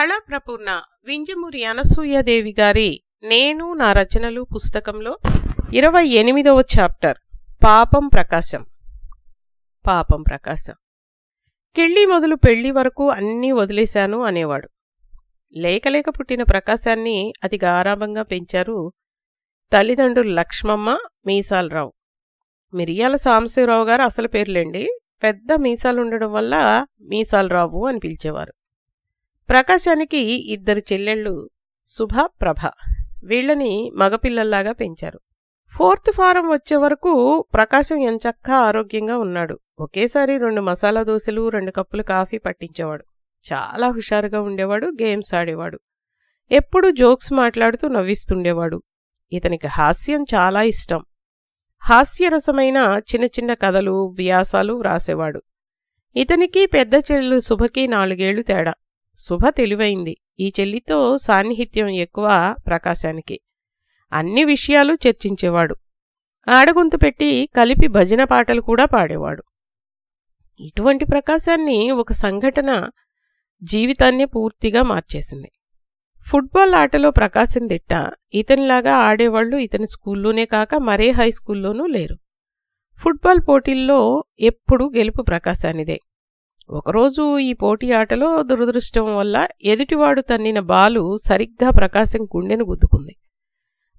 కళాప్రపూర్ణ వింజమూరి అనసూయదేవి గారి నేను నా రచనలు పుస్తకంలో ఇరవై ఎనిమిదవ చాప్టర్ పాపం ప్రకాశం. పాపం ప్రకాశం. కిళ్ళి మొదలు పెళ్ళి వరకు అన్నీ వదిలేశాను అనేవాడు. లేకలేక పుట్టిన ప్రకాశాన్ని అతి గారాభంగా పెంచారు తల్లిదండ్రులు లక్ష్మమ్మ మీసాలరావు. మిరియాల సాంబశివరావు గారు అసలు పేర్లేండి? పెద్ద మీసాలుండడం వల్ల మీసాలరావు అని పిలిచేవారు. ప్రకాశానికి ఇద్దరు చెల్లెళ్ళు శుభ ప్రభ. వీళ్ళని మగపిల్లల్లాగా పెంచారు. ఫోర్త్ ఫారం వచ్చే వరకు ప్రకాశం ఎంచక్కా ఆరోగ్యంగా ఉన్నాడు. ఒకేసారి రెండు మసాలా దోశలు రెండు కప్పులు కాఫీ పట్టించేవాడు. చాలా హుషారుగా ఉండేవాడు గేమ్స్ ఆడేవాడు. ఎప్పుడు జోక్స్ మాట్లాడుతూ నవ్విస్తుండేవాడు. ఇతనికి హాస్యం చాలా ఇష్టం. హాస్యరసమైన చిన్న చిన్న కథలు వ్యాసాలు వ్రాసేవాడు. ఇతనికి పెద్ద చెల్లెలు శుభకి నాలుగేళ్ళు తేడా. శుభ తెలివైంది. ఈ చెల్లితో సాన్నిహిత్యం ఎక్కువ ప్రకాశానికి. అన్ని విషయాలు చర్చించేవాడు. ఆడగొంతు పెట్టి కలిపి భజన పాటలు కూడా పాడేవాడు. ఇటువంటి ప్రకాశాన్ని ఒక సంఘటన జీవితాన్నే పూర్తిగా మార్చేసింది. ఫుట్బాల్ ఆటలో ప్రకాశం దిట్ట ఇతనిలాగా ఆడేవాళ్ళు ఇతని స్కూల్లోనే కాక మరే హై స్కూల్లోనూ లేరు. ఫుట్బాల్ పోటీల్లో ఎప్పుడూ గెలుపు ప్రకాశానిదే. ఒకరోజు ఈ పోటీ ఆటలో దురదృష్టం వల్ల ఎదుటివాడు తన్నిన బాలు సరిగ్గా ప్రకాశం గుండెను గుద్దుకుంది.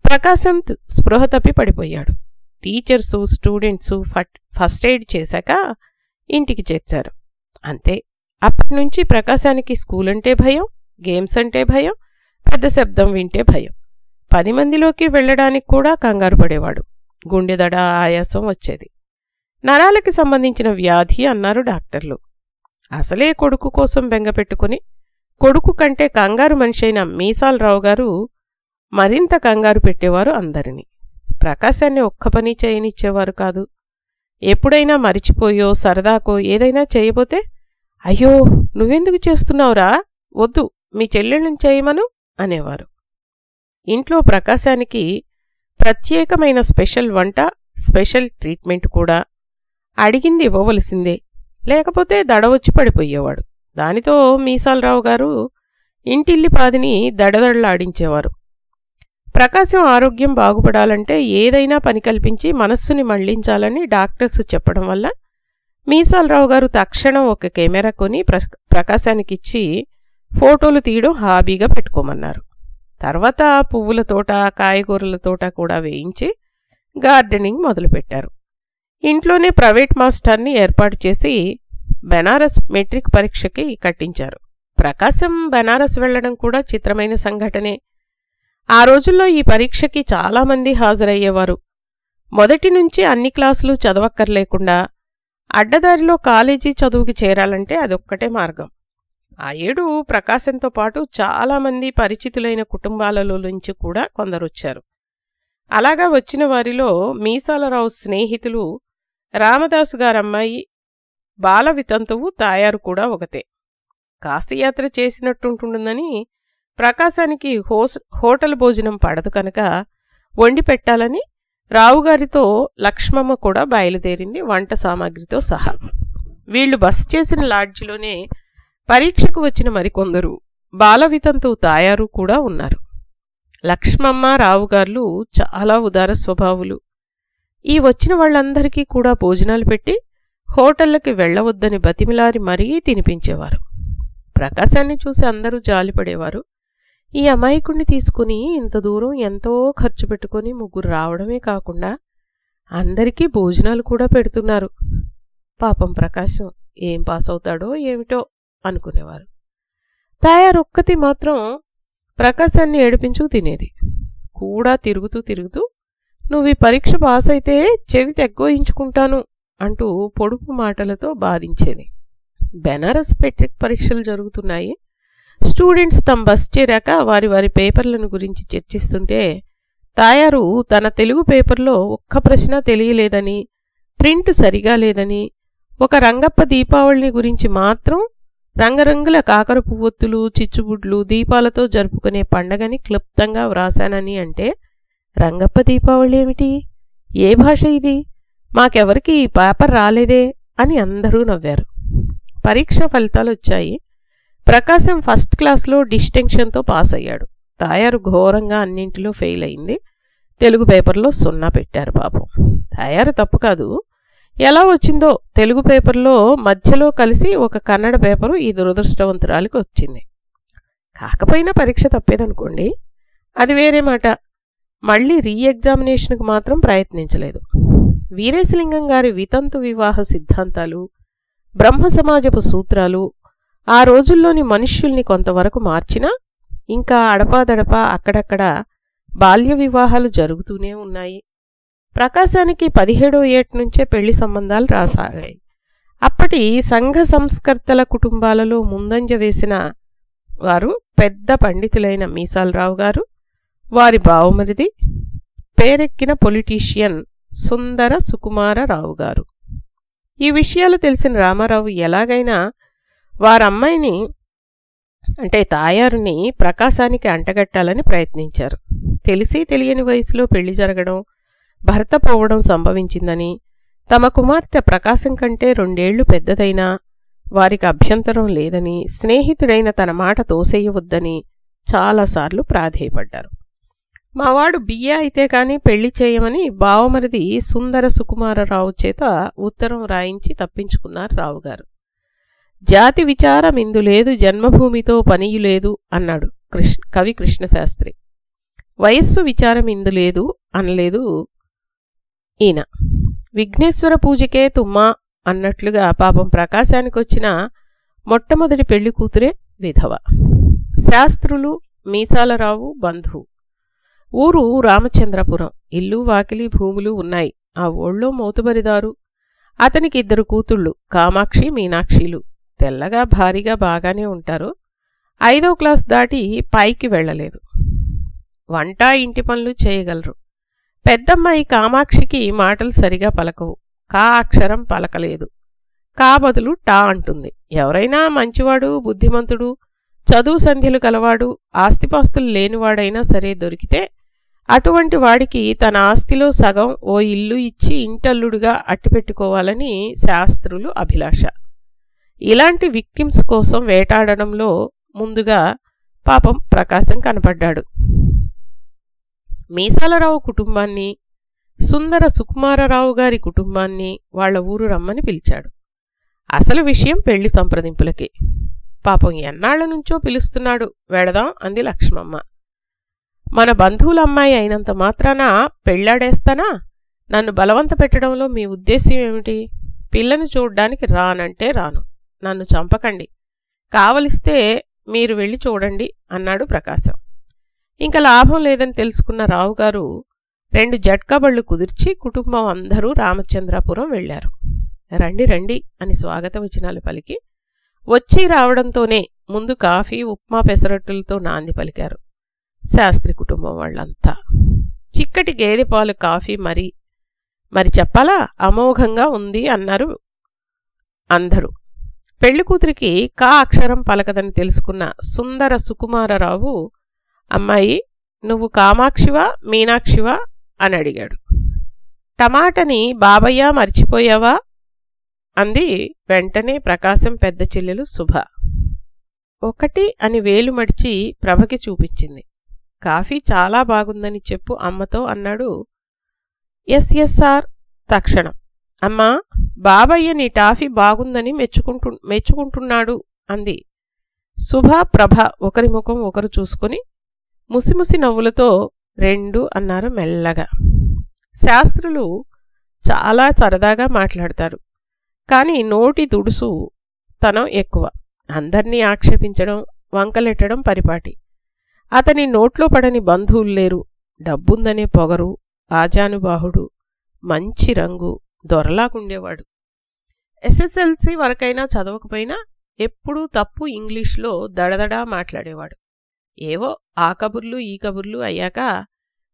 ప్రకాశం స్పృహ తప్పి పడిపోయాడు. టీచర్సు స్టూడెంట్సు ఫస్ట్ ఎయిడ్ చేశాక ఇంటికి చేర్చారు. అంతే. అప్పటినుంచి ప్రకాశానికి స్కూల్ అంటే భయం గేమ్స్ అంటే భయం పెద్ద శబ్దం వింటే భయం. పది మందిలోకి వెళ్ళడానికి కూడా కంగారు పడేవాడు. గుండెదడ ఆయాసం వచ్చేది. నరాలకి సంబంధించిన వ్యాధి అన్నారు డాక్టర్లు. అసలే కొడుకు కోసం బెంగపెట్టుకుని కొడుకు కంటే కంగారు మనిషైన మీసాలరావు గారు మరింత కంగారు పెట్టేవారు అందరినీ. ప్రకాశాన్ని ఒక్క పని చేయనిచ్చేవారు కాదు. ఎప్పుడైనా మరిచిపోయో సరదాకో ఏదైనా చేయబోతే అయ్యో నువ్వెందుకు చేస్తున్నావురా? వద్దు మీ చెల్లెళ్ళని చేయమను అనేవారు. ఇంట్లో ప్రకాశానికి ప్రత్యేకమైన స్పెషల్ వంట స్పెషల్ ట్రీట్మెంట్ కూడా అడిగింది ఇవ్వవలసిందే. లేకపోతే దడవచ్చి పడిపోయేవాడు. దానితో మీసాలరావు గారు ఇంటిల్లిపాదిని దడదడలాడించేవారు ప్రకాశం ఆరోగ్యం బాగుపడాలంటే ఏదైనా పని కల్పించి మనస్సుని మళ్ళించాలని డాక్టర్స్ చెప్పడం వల్ల మీసాలరావు గారు తక్షణం ఒక కెమెరా కొని ప్రకాశానికిచ్చి ఫోటోలు తీయడం హాబీగా పెట్టుకోమన్నారు. తర్వాత పువ్వుల తోట కాయగూరల తోట కూడా వేయించి గార్డెనింగ్ మొదలుపెట్టారు. ఇంట్లోనే ప్రైవేట్ మాస్టర్ని ఏర్పాటు చేసి బెనారస్ మెట్రిక్ పరీక్షకి కట్టించారు. ప్రకాశం బెనారస్ వెళ్ళడం కూడా చిత్రమైన సంఘటనే. ఆ రోజుల్లో ఈ పరీక్షకి చాలామంది హాజరయ్యేవారు. మొదటి నుంచి అన్ని క్లాసులు చదవక్కర్లేకుండా అడ్డదారిలో కాలేజీ చదువుకి చేరాలంటే అదొక్కటే మార్గం. ఆ ఏడు ప్రకాశంతో పాటు చాలామంది పరిచితులైన కుటుంబాలలో నుంచి కూడా కొందరొచ్చారు. అలాగా వచ్చిన వారిలో మీసాలరావు స్నేహితులు రామదాసు గారమ్మాయి బాల వితంతువు తాయారు కూడా ఒకతే. కాశీయాత్ర చేసినట్టుంటుందని ప్రకాశానికి హోస్ హోటల్ భోజనం పడదు కనుక వండి పెట్టాలని రావుగారితో లక్ష్మమ్మ కూడా బయలుదేరింది వంట సామాగ్రితో సహా. వీళ్ళు బస్ చేసిన లాడ్జిలోనే పరీక్షకు వచ్చిన మరికొందరు బాలవితంతు తాయారు కూడా ఉన్నారు. లక్ష్మమ్మ రావుగార్లు చాలా ఉదార స్వభావులు. ఈ వచ్చిన వాళ్ళందరికీ కూడా భోజనాలు పెట్టి హోటళ్ళకి వెళ్ళవద్దని బతిమిలారి మరీ తినిపించేవారు. ప్రకాశాన్ని చూసి అందరూ జాలిపడేవారు. ఈ అమాయకుణ్ణి తీసుకుని ఇంత దూరం ఎంతో ఖర్చు పెట్టుకుని ముగ్గురు రావడమే కాకుండా అందరికీ భోజనాలు కూడా పెడుతున్నారు. పాపం ప్రకాశం ఏం పాస్ అవుతాడో ఏమిటో అనుకునేవారు. తయారొక్కతి మాత్రం ప్రకాశాన్ని ఏడిపించు తినేది. కూడా తిరుగుతూ తిరుగుతూ నువ్వు ఈ పరీక్ష పాస్ అయితే చెవి తెగ్గోయించుకుంటాను అంటూ పొడుపు మాటలతో బాధించేది. బెనారస్ పెట్రిక్ పరీక్షలు జరుగుతున్నాయి. స్టూడెంట్స్ తమ బస్ చేరాక వారి వారి పేపర్లను గురించి చర్చిస్తుంటే తాయారు తన తెలుగు పేపర్లో ఒక్క ప్రశ్న తెలియలేదని ప్రింట్ సరిగా లేదని ఒక రంగప్ప దీపావళిని గురించి మాత్రం రంగరంగుల కాకర పువ్వొత్తులు చిచ్చుబుడ్లు దీపాలతో జరుపుకునే పండగని క్లుప్తంగా వ్రాశానని అంటే రంగప్ప దీపావళి ఏమిటి? ఏ భాష ఇది? మాకెవరికి ఈ పేపర్ రాలేదే? అని అందరూ నవ్వారు. పరీక్ష ఫలితాలు వచ్చాయి ప్రకాశం ఫస్ట్ క్లాస్లో డిస్టింక్షన్తో పాస్ అయ్యాడు తాయారు ఘోరంగా అన్నింటిలో ఫెయిల్ అయింది తెలుగు పేపర్లో సున్నా పెట్టారు పాపం. తాయారు తప్పు కాదు. ఎలా వచ్చిందో తెలుగు పేపర్లో మధ్యలో కలిసి ఒక కన్నడ పేపరు ఈ దురదృష్టవంతురాలికి వచ్చింది. కాకపోయినా పరీక్ష తప్పేదనుకోండి. అది వేరే మాట. మళ్ళీ రీఎగ్జామినేషన్కు మాత్రం ప్రయత్నించలేదు. వీరేశలింగం గారి వితంతు వివాహ సిద్ధాంతాలు బ్రహ్మ సమాజపు సూత్రాలు ఆ రోజుల్లోని మనుష్యుల్ని కొంతవరకు మార్చినా ఇంకా అడపాదడపా అక్కడక్కడ బాల్య వివాహాలు జరుగుతూనే ఉన్నాయి. ప్రకాశానికి పదిహేడో ఏటి నుంచే పెళ్ళి సంబంధాలు రాసాగాయి. అప్పటి సంఘ సంస్కర్తల కుటుంబాలలో ముందంజ వేసిన వారు పెద్ద పండితులైన మీసాలరావు గారు వారి బావమరిది పేరెక్కిన పొలిటీషియన్ సుందర సుకుమారరావు గారు ఈ విషయాలు తెలిసిన రామారావు ఎలాగైనా వారమ్మాయిని అంటే తాయారుని ప్రకాశానికి అంటగట్టాలని ప్రయత్నించారు. తెలిసి తెలియని వయసులో పెళ్ళి జరగడం భర్త పోవడం సంభవించిందని తమ కుమార్తె ప్రకాశం కంటే రెండేళ్ళు పెద్దదైనా వారికి అభ్యంతరం లేదని స్నేహితుడైన తన మాట తోసేయవద్దని చాలాసార్లు ప్రాధేయపడ్డారు. మావాడు బియ్య అయితే కాని పెళ్ళి చేయమని బావమరిది సుందర సుకుమారరావు చేత ఉత్తరం రాయించి తప్పించుకున్నారు రావుగారు. జాతి విచారం ఇందులేదు జన్మభూమితో పనియులేదు అన్నాడు కృష్ణ కవి కృష్ణశాస్త్రి. వయస్సు విచారం ఇందులేదు అనలేదు ఈయన. విఘ్నేశ్వర పూజకే తుమ్మా అన్నట్లుగా పాపం ప్రకాశానికి వచ్చిన మొట్టమొదటి పెళ్ళి కూతురే విధవ. శాస్త్రులు మీసాలరావు బంధువు. ఊరు రామచంద్రపురం. ఇల్లు వాకిలి భూములు ఉన్నాయి. ఆ ఊళ్ళో మోతుబరిదారు. అతనికి ఇద్దరు కూతుళ్ళు కామాక్షి మీనాక్షిలు. తెల్లగా భారీగా బాగానే ఉంటారు. ఐదో క్లాస్ దాటి పైకి వెళ్ళలేదు. వంట ఇంటి పనులు చేయగలరు. పెద్దమ్మాయి కామాక్షికి మాటలు సరిగా పలకవు. కా అక్షరం పలకలేదు. కా బదులు టా అంటుంది. ఎవరైనా మంచివాడు బుద్ధిమంతుడు చదువు సంధ్యలు కలవాడు ఆస్తిపాస్తులు లేనివాడైనా సరే దొరికితే అటువంటి వాడికి తన ఆస్తిలో సగం ఓ ఇల్లు ఇచ్చి ఇంటల్లుడుగా అట్టిపెట్టుకోవాలని శాస్త్రులు అభిలాష. ఇలాంటి విక్టిమ్స్ కోసం వేటాడడంలో ముందుగా పాపం ప్రకాశం కనపడ్డాడు. మీసాలరావు కుటుంబాన్ని సుందర సుకుమారరావు గారి కుటుంబాన్ని వాళ్ళ ఊరు రమ్మని పిలిచాడు. అసలు విషయం పెళ్ళి సంప్రదింపులకి. పాపం ఎన్నాళ్ళ నుంచో పిలుస్తున్నాడు వెడదాం అంది లక్ష్మమ్మ. మన బంధువుల అమ్మాయి అయినంత మాత్రాన పెళ్ళాడేస్తానా? నన్ను బలవంత పెట్టడంలో మీ ఉద్దేశ్యం ఏమిటి? పిల్లని చూడ్డానికి రానంటే రాను. నన్ను చంపకండి. కావలిస్తే మీరు వెళ్ళి చూడండి అన్నాడు ప్రకాశం. ఇంకా లాభం లేదని తెలుసుకున్న రావుగారు రెండు జట్కబళ్ళు కుదిర్చి కుటుంబం అందరూ రామచంద్రాపురం వెళ్ళారు రండి రండి అని స్వాగత వచనాలు పలికి వచ్చి రావడంతోనే ముందు కాఫీ ఉప్మా పెసరట్టులతో నాంది పలికారు. శాస్త్రి కుటుంబం వాళ్ళంతా. చిక్కటి గేదె పాలు కాఫీ మరి మరి చెప్పాలా? అమోఘంగా ఉంది అన్నారు అందరూ. పెళ్ళి కూతురికి కా అక్షరం పలకదని తెలుసుకున్న సుందర సుకుమారరావు అమ్మాయి నువ్వు కామాక్షివా మీనాక్షివా? అని అడిగాడు. టమాటని బాబయ్య మర్చిపోయావా? అంది వెంటనే ప్రకాశం పెద్ద చెల్లెలు శుభ ఒకటి అని వేలు మడిచి ప్రభకి చూపించింది. కాఫీ చాలా బాగుందని చెప్పు అమ్మతో అన్నాడు. ఎస్ ఎస్ సార్ తక్షణం. అమ్మా బాబయ్య నీ టాఫీ బాగుందని మెచ్చుకుంటు మెచ్చుకుంటున్నాడు అంది. శుభ ప్రభ ఒకరి ముఖం ఒకరు చూసుకుని ముసిముసి నవ్వులతో రెండు అన్నారు మెల్లగా. శాస్త్రులు చాలా సరదాగా మాట్లాడతారు కానీ నోటి దుడుసు తనం ఎక్కువ. అందర్నీ ఆక్షేపించడం వంకలెట్టడం పరిపాటి. అతని నోట్లో పడని బంధువులు లేరు. డబ్బుందనే పొగరు ఆజానుబాహుడు మంచి రంగు దొరలాగుండేవాడు. ఎస్ఎస్ఎల్సి వరకైనా చదవకపోయినా ఎప్పుడూ తప్పు ఇంగ్లీష్లో దడదడా మాట్లాడేవాడు. ఏవో ఆ కబుర్లు ఈ కబుర్లు అయ్యాక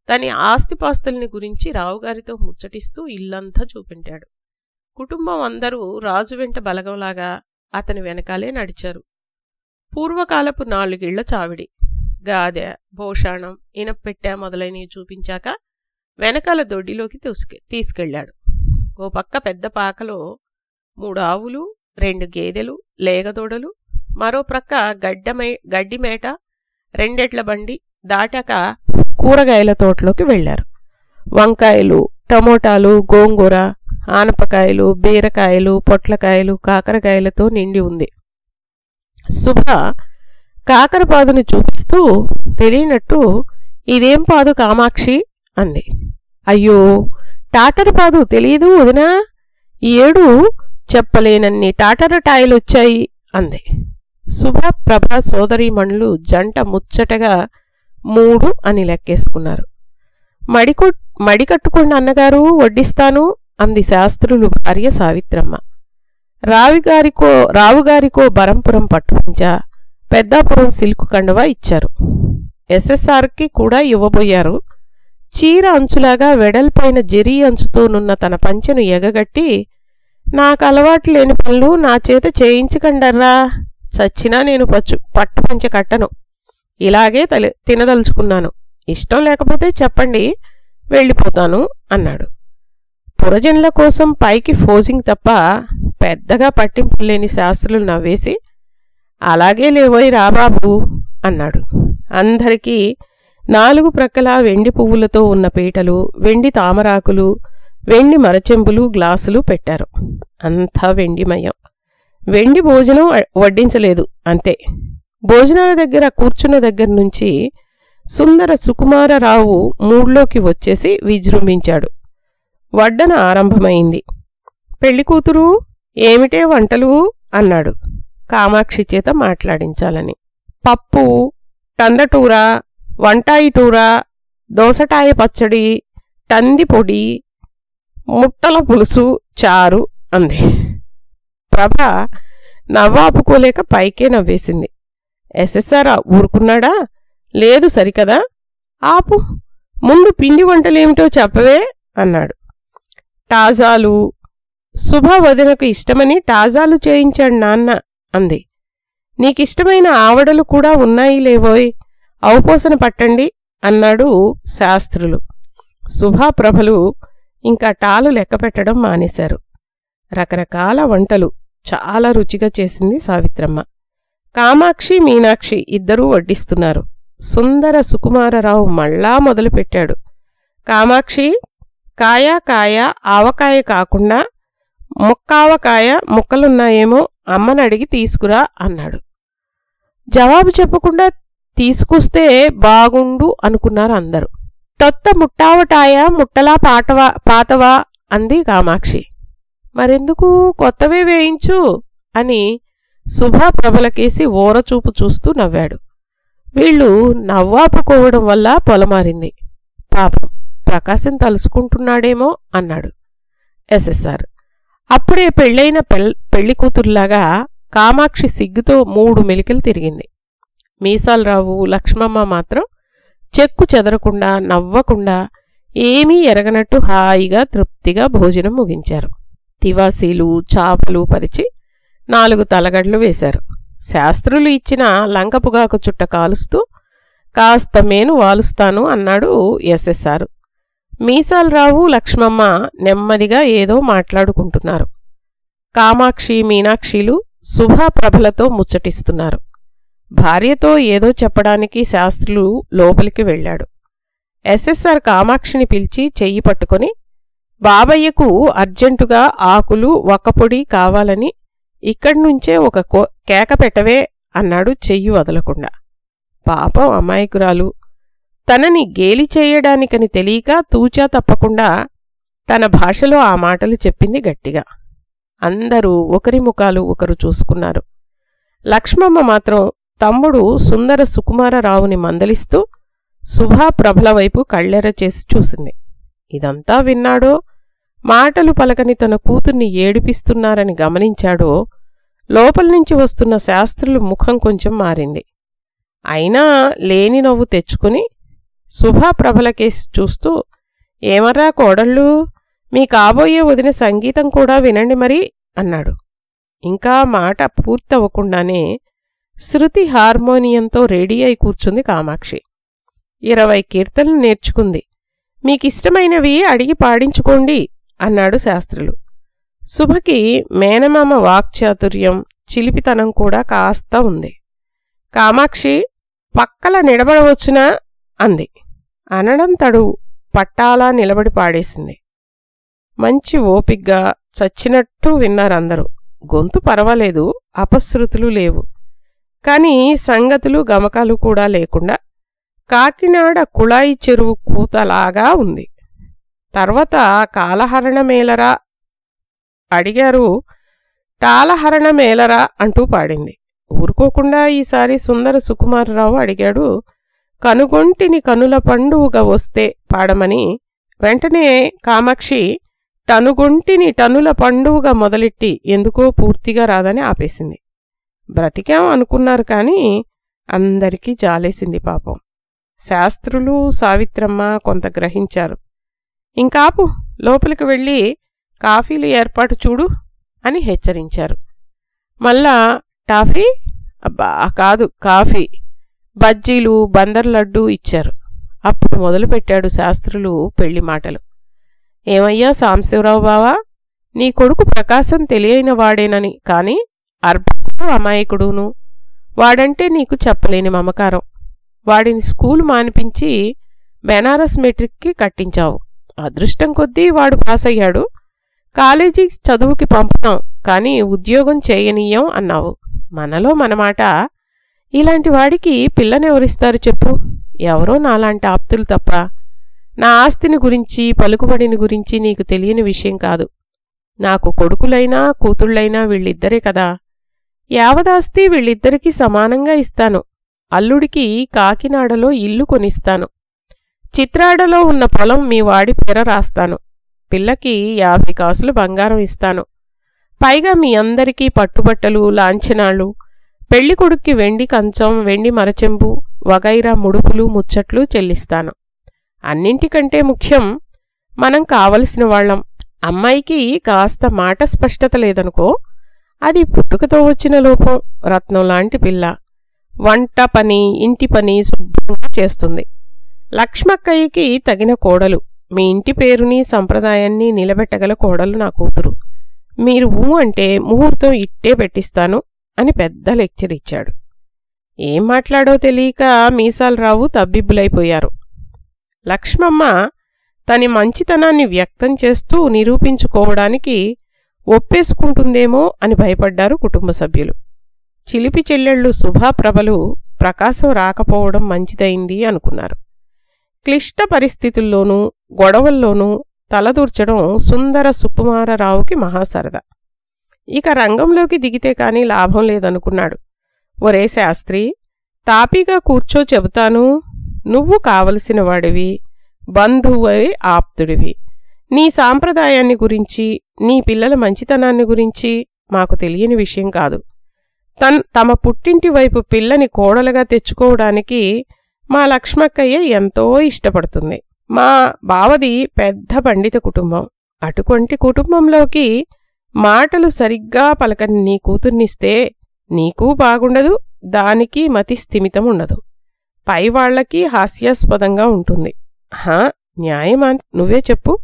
తని ఆస్తిపాస్తుల్ని గురించి రావుగారితో ముచ్చటిస్తూ ఇల్లంతా చూపెట్టాడు కుటుంబం అందరూ రాజు వెంట బలగంలాగా అతని వెనకాలే నడిచారు. పూర్వకాలపు నాలుగేళ్ళ చావిడి. గాదె భోషాణం ఇనప్పెట్టె మొదలైనవి చూపించాక వెనకాల దొడ్డిలోకి తీసుకె తీసుకెళ్ళాడు ఓ పక్క పెద్ద పాకలో మూడు ఆవులు రెండు గేదెలు లేగదోడలు మరో ప్రక్క గడ్డమే గడ్డిమేట రెండెట్ల బండి దాటాక కూరగాయల తోటలోకి వెళ్ళారు వంకాయలు టమోటాలు గోంగూర ఆనపకాయలు బీరకాయలు పొట్లకాయలు కాకరకాయలతో నిండి ఉంది. శుభ కాకరపాదుని చూపిస్తూ తెలియనట్టు ఇదేం పాదు కామాక్షి? అంది. అయ్యో టాటర్ పాదు తెలియదు వదినా. ఈ ఏడు చెప్పలేనన్ని టాటర్ టాయిలొచ్చాయి అంది. శుభప్రభ సోదరీమణులు జంట ముచ్చటగా మూడు అని లెక్కేసుకున్నారు. మడికొ మడికట్టుకోండి అన్నగారు వడ్డిస్తాను అంది శాస్త్రులు భార్య సావిత్రమ్మ. రావిగారికో రావుగారికో బరంపురం పట్టుపంచ పెద్దాపురం సిల్క్ కండువా ఇచ్చారు. ఎస్ఎస్ఆర్కి కూడా ఇవ్వబోయారు. చీర అంచులాగా వెడల్పైన జెరీ అంచుతోనున్న తన పంచెను ఎగగట్టి నాకు అలవాటు లేని పనులు నా చేత చేయించకండర్రా. చచ్చినా నేను పచ్చు పట్టు పంచె కట్టను. ఇలాగే తలి తినదలుచుకున్నాను. ఇష్టం లేకపోతే చెప్పండి వెళ్ళిపోతాను అన్నాడు. పురజనుల కోసం పైకి ఫోజింగ్ తప్ప పెద్దగా పట్టింపు లేని శాస్త్రులు నవ్వేసి అలాగే లేవోయ్ రాబాబు అన్నాడు. అందరికీ నాలుగు ప్రక్కల వెండి పువ్వులతో ఉన్న పీటలు వెండి తామరాకులు వెండి మరచెంబులు గ్లాసులు పెట్టారు. అంతా వెండిమయం వెండి భోజనం వడ్డించలేదు అంతే. భోజనాల దగ్గర కూర్చున్న దగ్గర నుంచి సుందర సుకుమారరావు మూడ్లోకి వచ్చేసి విజృంభించాడు. వడ్డన ఆరంభమైంది. పెళ్ళికూతురు ఏమిటే వంటలు? అన్నాడు. కామాక్షి చేత మాట్లాడించాలని. పప్పు టందటూర వంటాయి టూర దోసటాయ పచ్చడి టంది పొడి ముట్టల పులుసు చారు అంది. ప్రభ నవ్వాపుకోలేక పైకే నవ్వేసింది. ఎస్ఎస్ఆర్ ఊరుకున్నాడా? లేదు సరికదా? ఆపు ముందు పిండి వంటలేమిటో చెప్పవే అన్నాడు. టాజాలు శుభ వదినకు ఇష్టమని టాజాలు చేయించాడు నాన్న. అంది. నీకిష్టమైన ఆవడలు కూడా ఉన్నాయి లేవోయ్? అవపోసన పట్టండి అన్నాడు శాస్త్రులు. శుభాప్రభలు ఇంకా టాలు లెక్కపెట్టడం మానేశారు. రకరకాల వంటలు చాలా రుచిగా చేసింది సావిత్రమ్మ. కామాక్షి మీనాక్షి ఇద్దరూ వడ్డిస్తున్నారు. సుందర సుకుమారరావు మళ్ళా మొదలుపెట్టాడు. కామాక్షి కాయ కాయ ఆవకాయ కాకుండా ముక్కావకాయ ముక్కలున్నాయేమో అమ్మని అడిగి తీసుకురా అన్నాడు. జవాబు చెప్పకుండా తీసుకొస్తే బాగుండు అనుకున్నారు అందరూ. తొత్త ముట్టావటాయ ముట్టలా పాటవా పాతవా అంది కామాక్షి. మరెందుకు కొత్తవే వేయించు అని శుభా ప్రభలకేసి ఓరచూపు చూస్తూ నవ్వాడు. వీళ్ళు నవ్వాపుకోవడం వల్ల పొలమారింది. పాపం ప్రకాశం తలుసుకుంటున్నాడేమో అన్నాడు ఎస్ఎస్ఆర్. అప్పుడే పెళ్ళైన పెళ్ పెళ్ళి కూతురులాగా కామాక్షి సిగ్గుతో మూడు మెలికలు తిరిగింది. మీసాలరావు లక్ష్మమ్మ మాత్రం చెక్కు చెదరకుండా నవ్వకుండా ఏమీ ఎరగనట్టు హాయిగా తృప్తిగా భోజనం ముగించారు. తివాసీలు చాపలు పరిచి నాలుగు తలగడ్లు వేశారు. శాస్త్రులు ఇచ్చిన లంకపుగాకు చుట్ట కాలుస్తూ కాస్త మేను వాలుస్తాను అన్నాడు ఎస్ఎస్ఆర్. మీసాలరావు లక్ష్మమ్మ నెమ్మదిగా ఏదో మాట్లాడుకుంటున్నారు. కామాక్షి మీనాక్షిలు శుభప్రభలతో ముచ్చటిస్తున్నారు. భార్యతో ఏదో చెప్పడానికి శాస్త్రులు లోపలికి వెళ్ళాడు. ఎస్ఎస్ఆర్ కామాక్షిని పిలిచి చెయ్యి పట్టుకొని బాబయ్యకు అర్జెంటుగా ఆకులు ఒక్కపొడి కావాలని ఇక్కడ్నుంచే ఒక కేక పెట్టవే అన్నాడు చెయ్యి వదలకుండా. పాపం అమాయకురాలు తనని గేలి చేయడానికని తెలియక తూచా తప్పకుండా తన భాషలో ఆ మాటలు చెప్పింది గట్టిగా. అందరూ ఒకరి ముఖాలు ఒకరు చూసుకున్నారు. లక్ష్మమ్మ మాత్రం తమ్ముడు సుందర సుకుమారరావుని మందలిస్తూ శుభాప్రభల వైపు కళ్ళెర చేసి చూసింది. ఇదంతా విన్నాడో మాటలు పలకని తన కూతుర్ని ఏడిపిస్తున్నారని గమనించాడో లోపల నుంచి వస్తున్న శాస్త్రులు ముఖం కొంచెం మారింది. అయినా లేని నవ్వు తెచ్చుకుని శుభాప్రభలకేసి చూస్తూ ఏమర్రా కోడళ్ళు? మీ కాబోయే వదిన సంగీతం కూడా వినండి మరి అన్నాడు. ఇంకా మాట పూర్తవ్వకుండానే శృతి హార్మోనియంతో రెడీ అయి కూర్చుంది కామాక్షి. ఇరవై కీర్తనలు నేర్చుకుంది. మీకిష్టమైనవి అడిగి పాడించుకోండి అన్నాడు శాస్త్రులు. శుభకి మేనమామ వాక్చాతుర్యం చిలిపితనం కూడా కాస్త ఉంది. కామాక్షి పక్కల నిడబడవచ్చునా? అంది. అనడం తడు పట్టాలా నిలబడి పాడేసింది. మంచి ఓపిగ్గా చచ్చినట్టు విన్నారందరూ గొంతు పర్వాలేదు అపశృతులు లేవు. కాని సంగతులు గమకాలు కూడా లేకుండా కాకినాడ కుళాయి చెరువు కూతలాగా ఉంది. తర్వాత కాలహరణమేలరా అడిగారు టాలహరణమేలరా అంటూ పాడింది. ఊరుకోకుండా ఈసారి సుందర సుకుమారరావు అడిగాడు కనుగొంటిని కనుల పండువుగా వస్తే పాడమని వెంటనే కామాక్షి టనుగొంటిని టనుల పండువుగా మొదలెట్టి ఎందుకో పూర్తిగా రాదని ఆపేసింది. బ్రతికాం అనుకున్నారు కానీ అందరికీ జాలేసింది పాపం. శాస్త్రులు సావిత్రమ్మ కొంత గ్రహించారు. ఇంకాపు లోపలికి వెళ్ళి కాఫీలు ఏర్పాటు చూడు అని హెచ్చరించారు. మళ్ళా టాఫీ? అబ్బా కాదు కాఫీ. బజ్జీలు బందర్ లడ్డు ఇచ్చారు. అప్పుడు మొదలుపెట్టాడు శాస్త్రులు పెళ్ళి మాటలు. ఏమయ్యా సాంశివరావు బావా? నీ కొడుకు ప్రకాశం తెలియని వాడేనని కాని అర్భకుడు అమాయకుడును. వాడంటే నీకు చెప్పలేని మమకారం. వాడిని స్కూలు మానిపించి బెనారస్ మెట్రిక్కి కట్టించావు. అదృష్టం కొద్దీ వాడు పాస్ అయ్యాడు కాలేజీ చదువుకి పంపుతాం కానీ ఉద్యోగం చేయనీయం అన్నావు. మనలో మనమాట ఇలాంటి వాడికి పిల్లనెవరిస్తారు చెప్పు? ఎవరో నాలాంటి ఆప్తులు తప్ప. నా ఆస్తిని గురించి పలుకుబడిని గురించి నీకు తెలియని విషయం కాదు. నాకు కొడుకులైనా కూతుళ్ళైనా వీళ్ళిద్దరే కదా. యావదాస్తి వీళ్ళిద్దరికీ సమానంగా ఇస్తాను. అల్లుడికి కాకినాడలో ఇల్లు కొనిస్తాను. చిత్రాడలో ఉన్న పొలం మీ వాడి పేర రాస్తాను. పిల్లకి యాభై కాసులు బంగారం ఇస్తాను. పైగా మీ అందరికీ పట్టుబట్టలు లాంఛనాలు పెళ్ళికొడుక్కి వెండి కంచం వెండి మరచెంబు వగైరా ముడుపులు ముచ్చట్లు చెల్లిస్తాను. అన్నింటికంటే ముఖ్యం మనం కావలసిన వాళ్ళం. అమ్మాయికి కాస్త మాట స్పష్టత లేదనుకో అది పుట్టుకతో వచ్చిన లోపం రత్నం లాంటి పిల్ల. వంట పని ఇంటి పని శుభ్రంగా చేస్తుంది. లక్ష్మక్కయ్యకి తగిన కోడలు. మీ ఇంటి పేరుని సంప్రదాయాన్ని నిలబెట్టగల కోడలు నా కూతురు. మీరు ఊ అంటే ముహూర్తం ఇట్టే పెట్టిస్తాను. అని పెద్ద లెక్చర్ ఇచ్చాడు. ఏం మాట్లాడో తెలియక మీసాలరావు తబ్బిబ్బులైపోయారు. లక్ష్మమ్మ తని మంచితనాన్ని వ్యక్తం చేస్తూ నిరూపించుకోవడానికి ఒప్పేసుకుంటుందేమో అని భయపడ్డారు కుటుంబ సభ్యులు. చిలిపి చెల్లెళ్ళు శుభాప్రభలు ప్రకాశం రాకపోవడం మంచిదైంది అనుకున్నారు. క్లిష్ట పరిస్థితుల్లోనూ గొడవల్లోనూ తలదూర్చడం సుందర సుకుమారరావుకి మహాసరదా. ఇక రంగంలోకి దిగితే కానీ లాభం లేదనుకున్నాడు. ఒరే శాస్త్రి తాపీగా కూర్చో చెబుతాను. నువ్వు కావలసిన వాడివి బంధువై ఆప్తుడివి. నీ సాంప్రదాయాన్ని గురించి నీ పిల్లల మంచితనాన్ని గురించి మాకు తెలియని విషయం కాదు. తన్ తమ పుట్టింటి వైపు పిల్లని కోడలుగా తెచ్చుకోవడానికి మా లక్ష్మక్కయ్య ఎంతో ఇష్టపడుతుంది. మా బావది పెద్ద పండిత కుటుంబం. అటువంటి కుటుంబంలోకి మాటలు సరిగ్గా పలకని నీ కూతుర్నిస్తే నీకూ బాగుండదు దానికి మతి స్థిమితం ఉండదు పైవాళ్ళకి హాస్యాస్పదంగా ఉంటుంది. హా న్యాయమా? నువ్వే చెప్పు.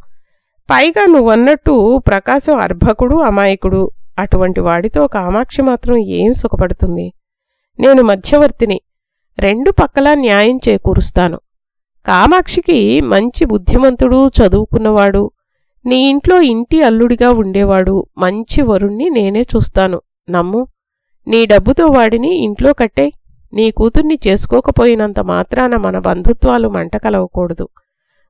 పైగా నువ్వన్నట్టు ప్రకాశం అర్భకుడు అమాయకుడు అటువంటి వాడితో కామాక్షి మాత్రం ఏం సుఖపడుతుంది? నేను మధ్యవర్తిని. రెండు పక్కలా న్యాయం చేకూరుస్తాను. కామాక్షికి మంచి బుద్ధిమంతుడు చదువుకున్నవాడు నీ ఇంట్లో ఇంటి అల్లుడిగా ఉండేవాడు మంచి వరుణ్ణి నేనే చూస్తాను. నమ్ము. నీ డబ్బుతో వాడిని ఇంట్లో కట్టే. నీ కూతుర్ని చేసుకోకపోయినంత మాత్రాన మన బంధుత్వాలు మంట కలవకూడదు.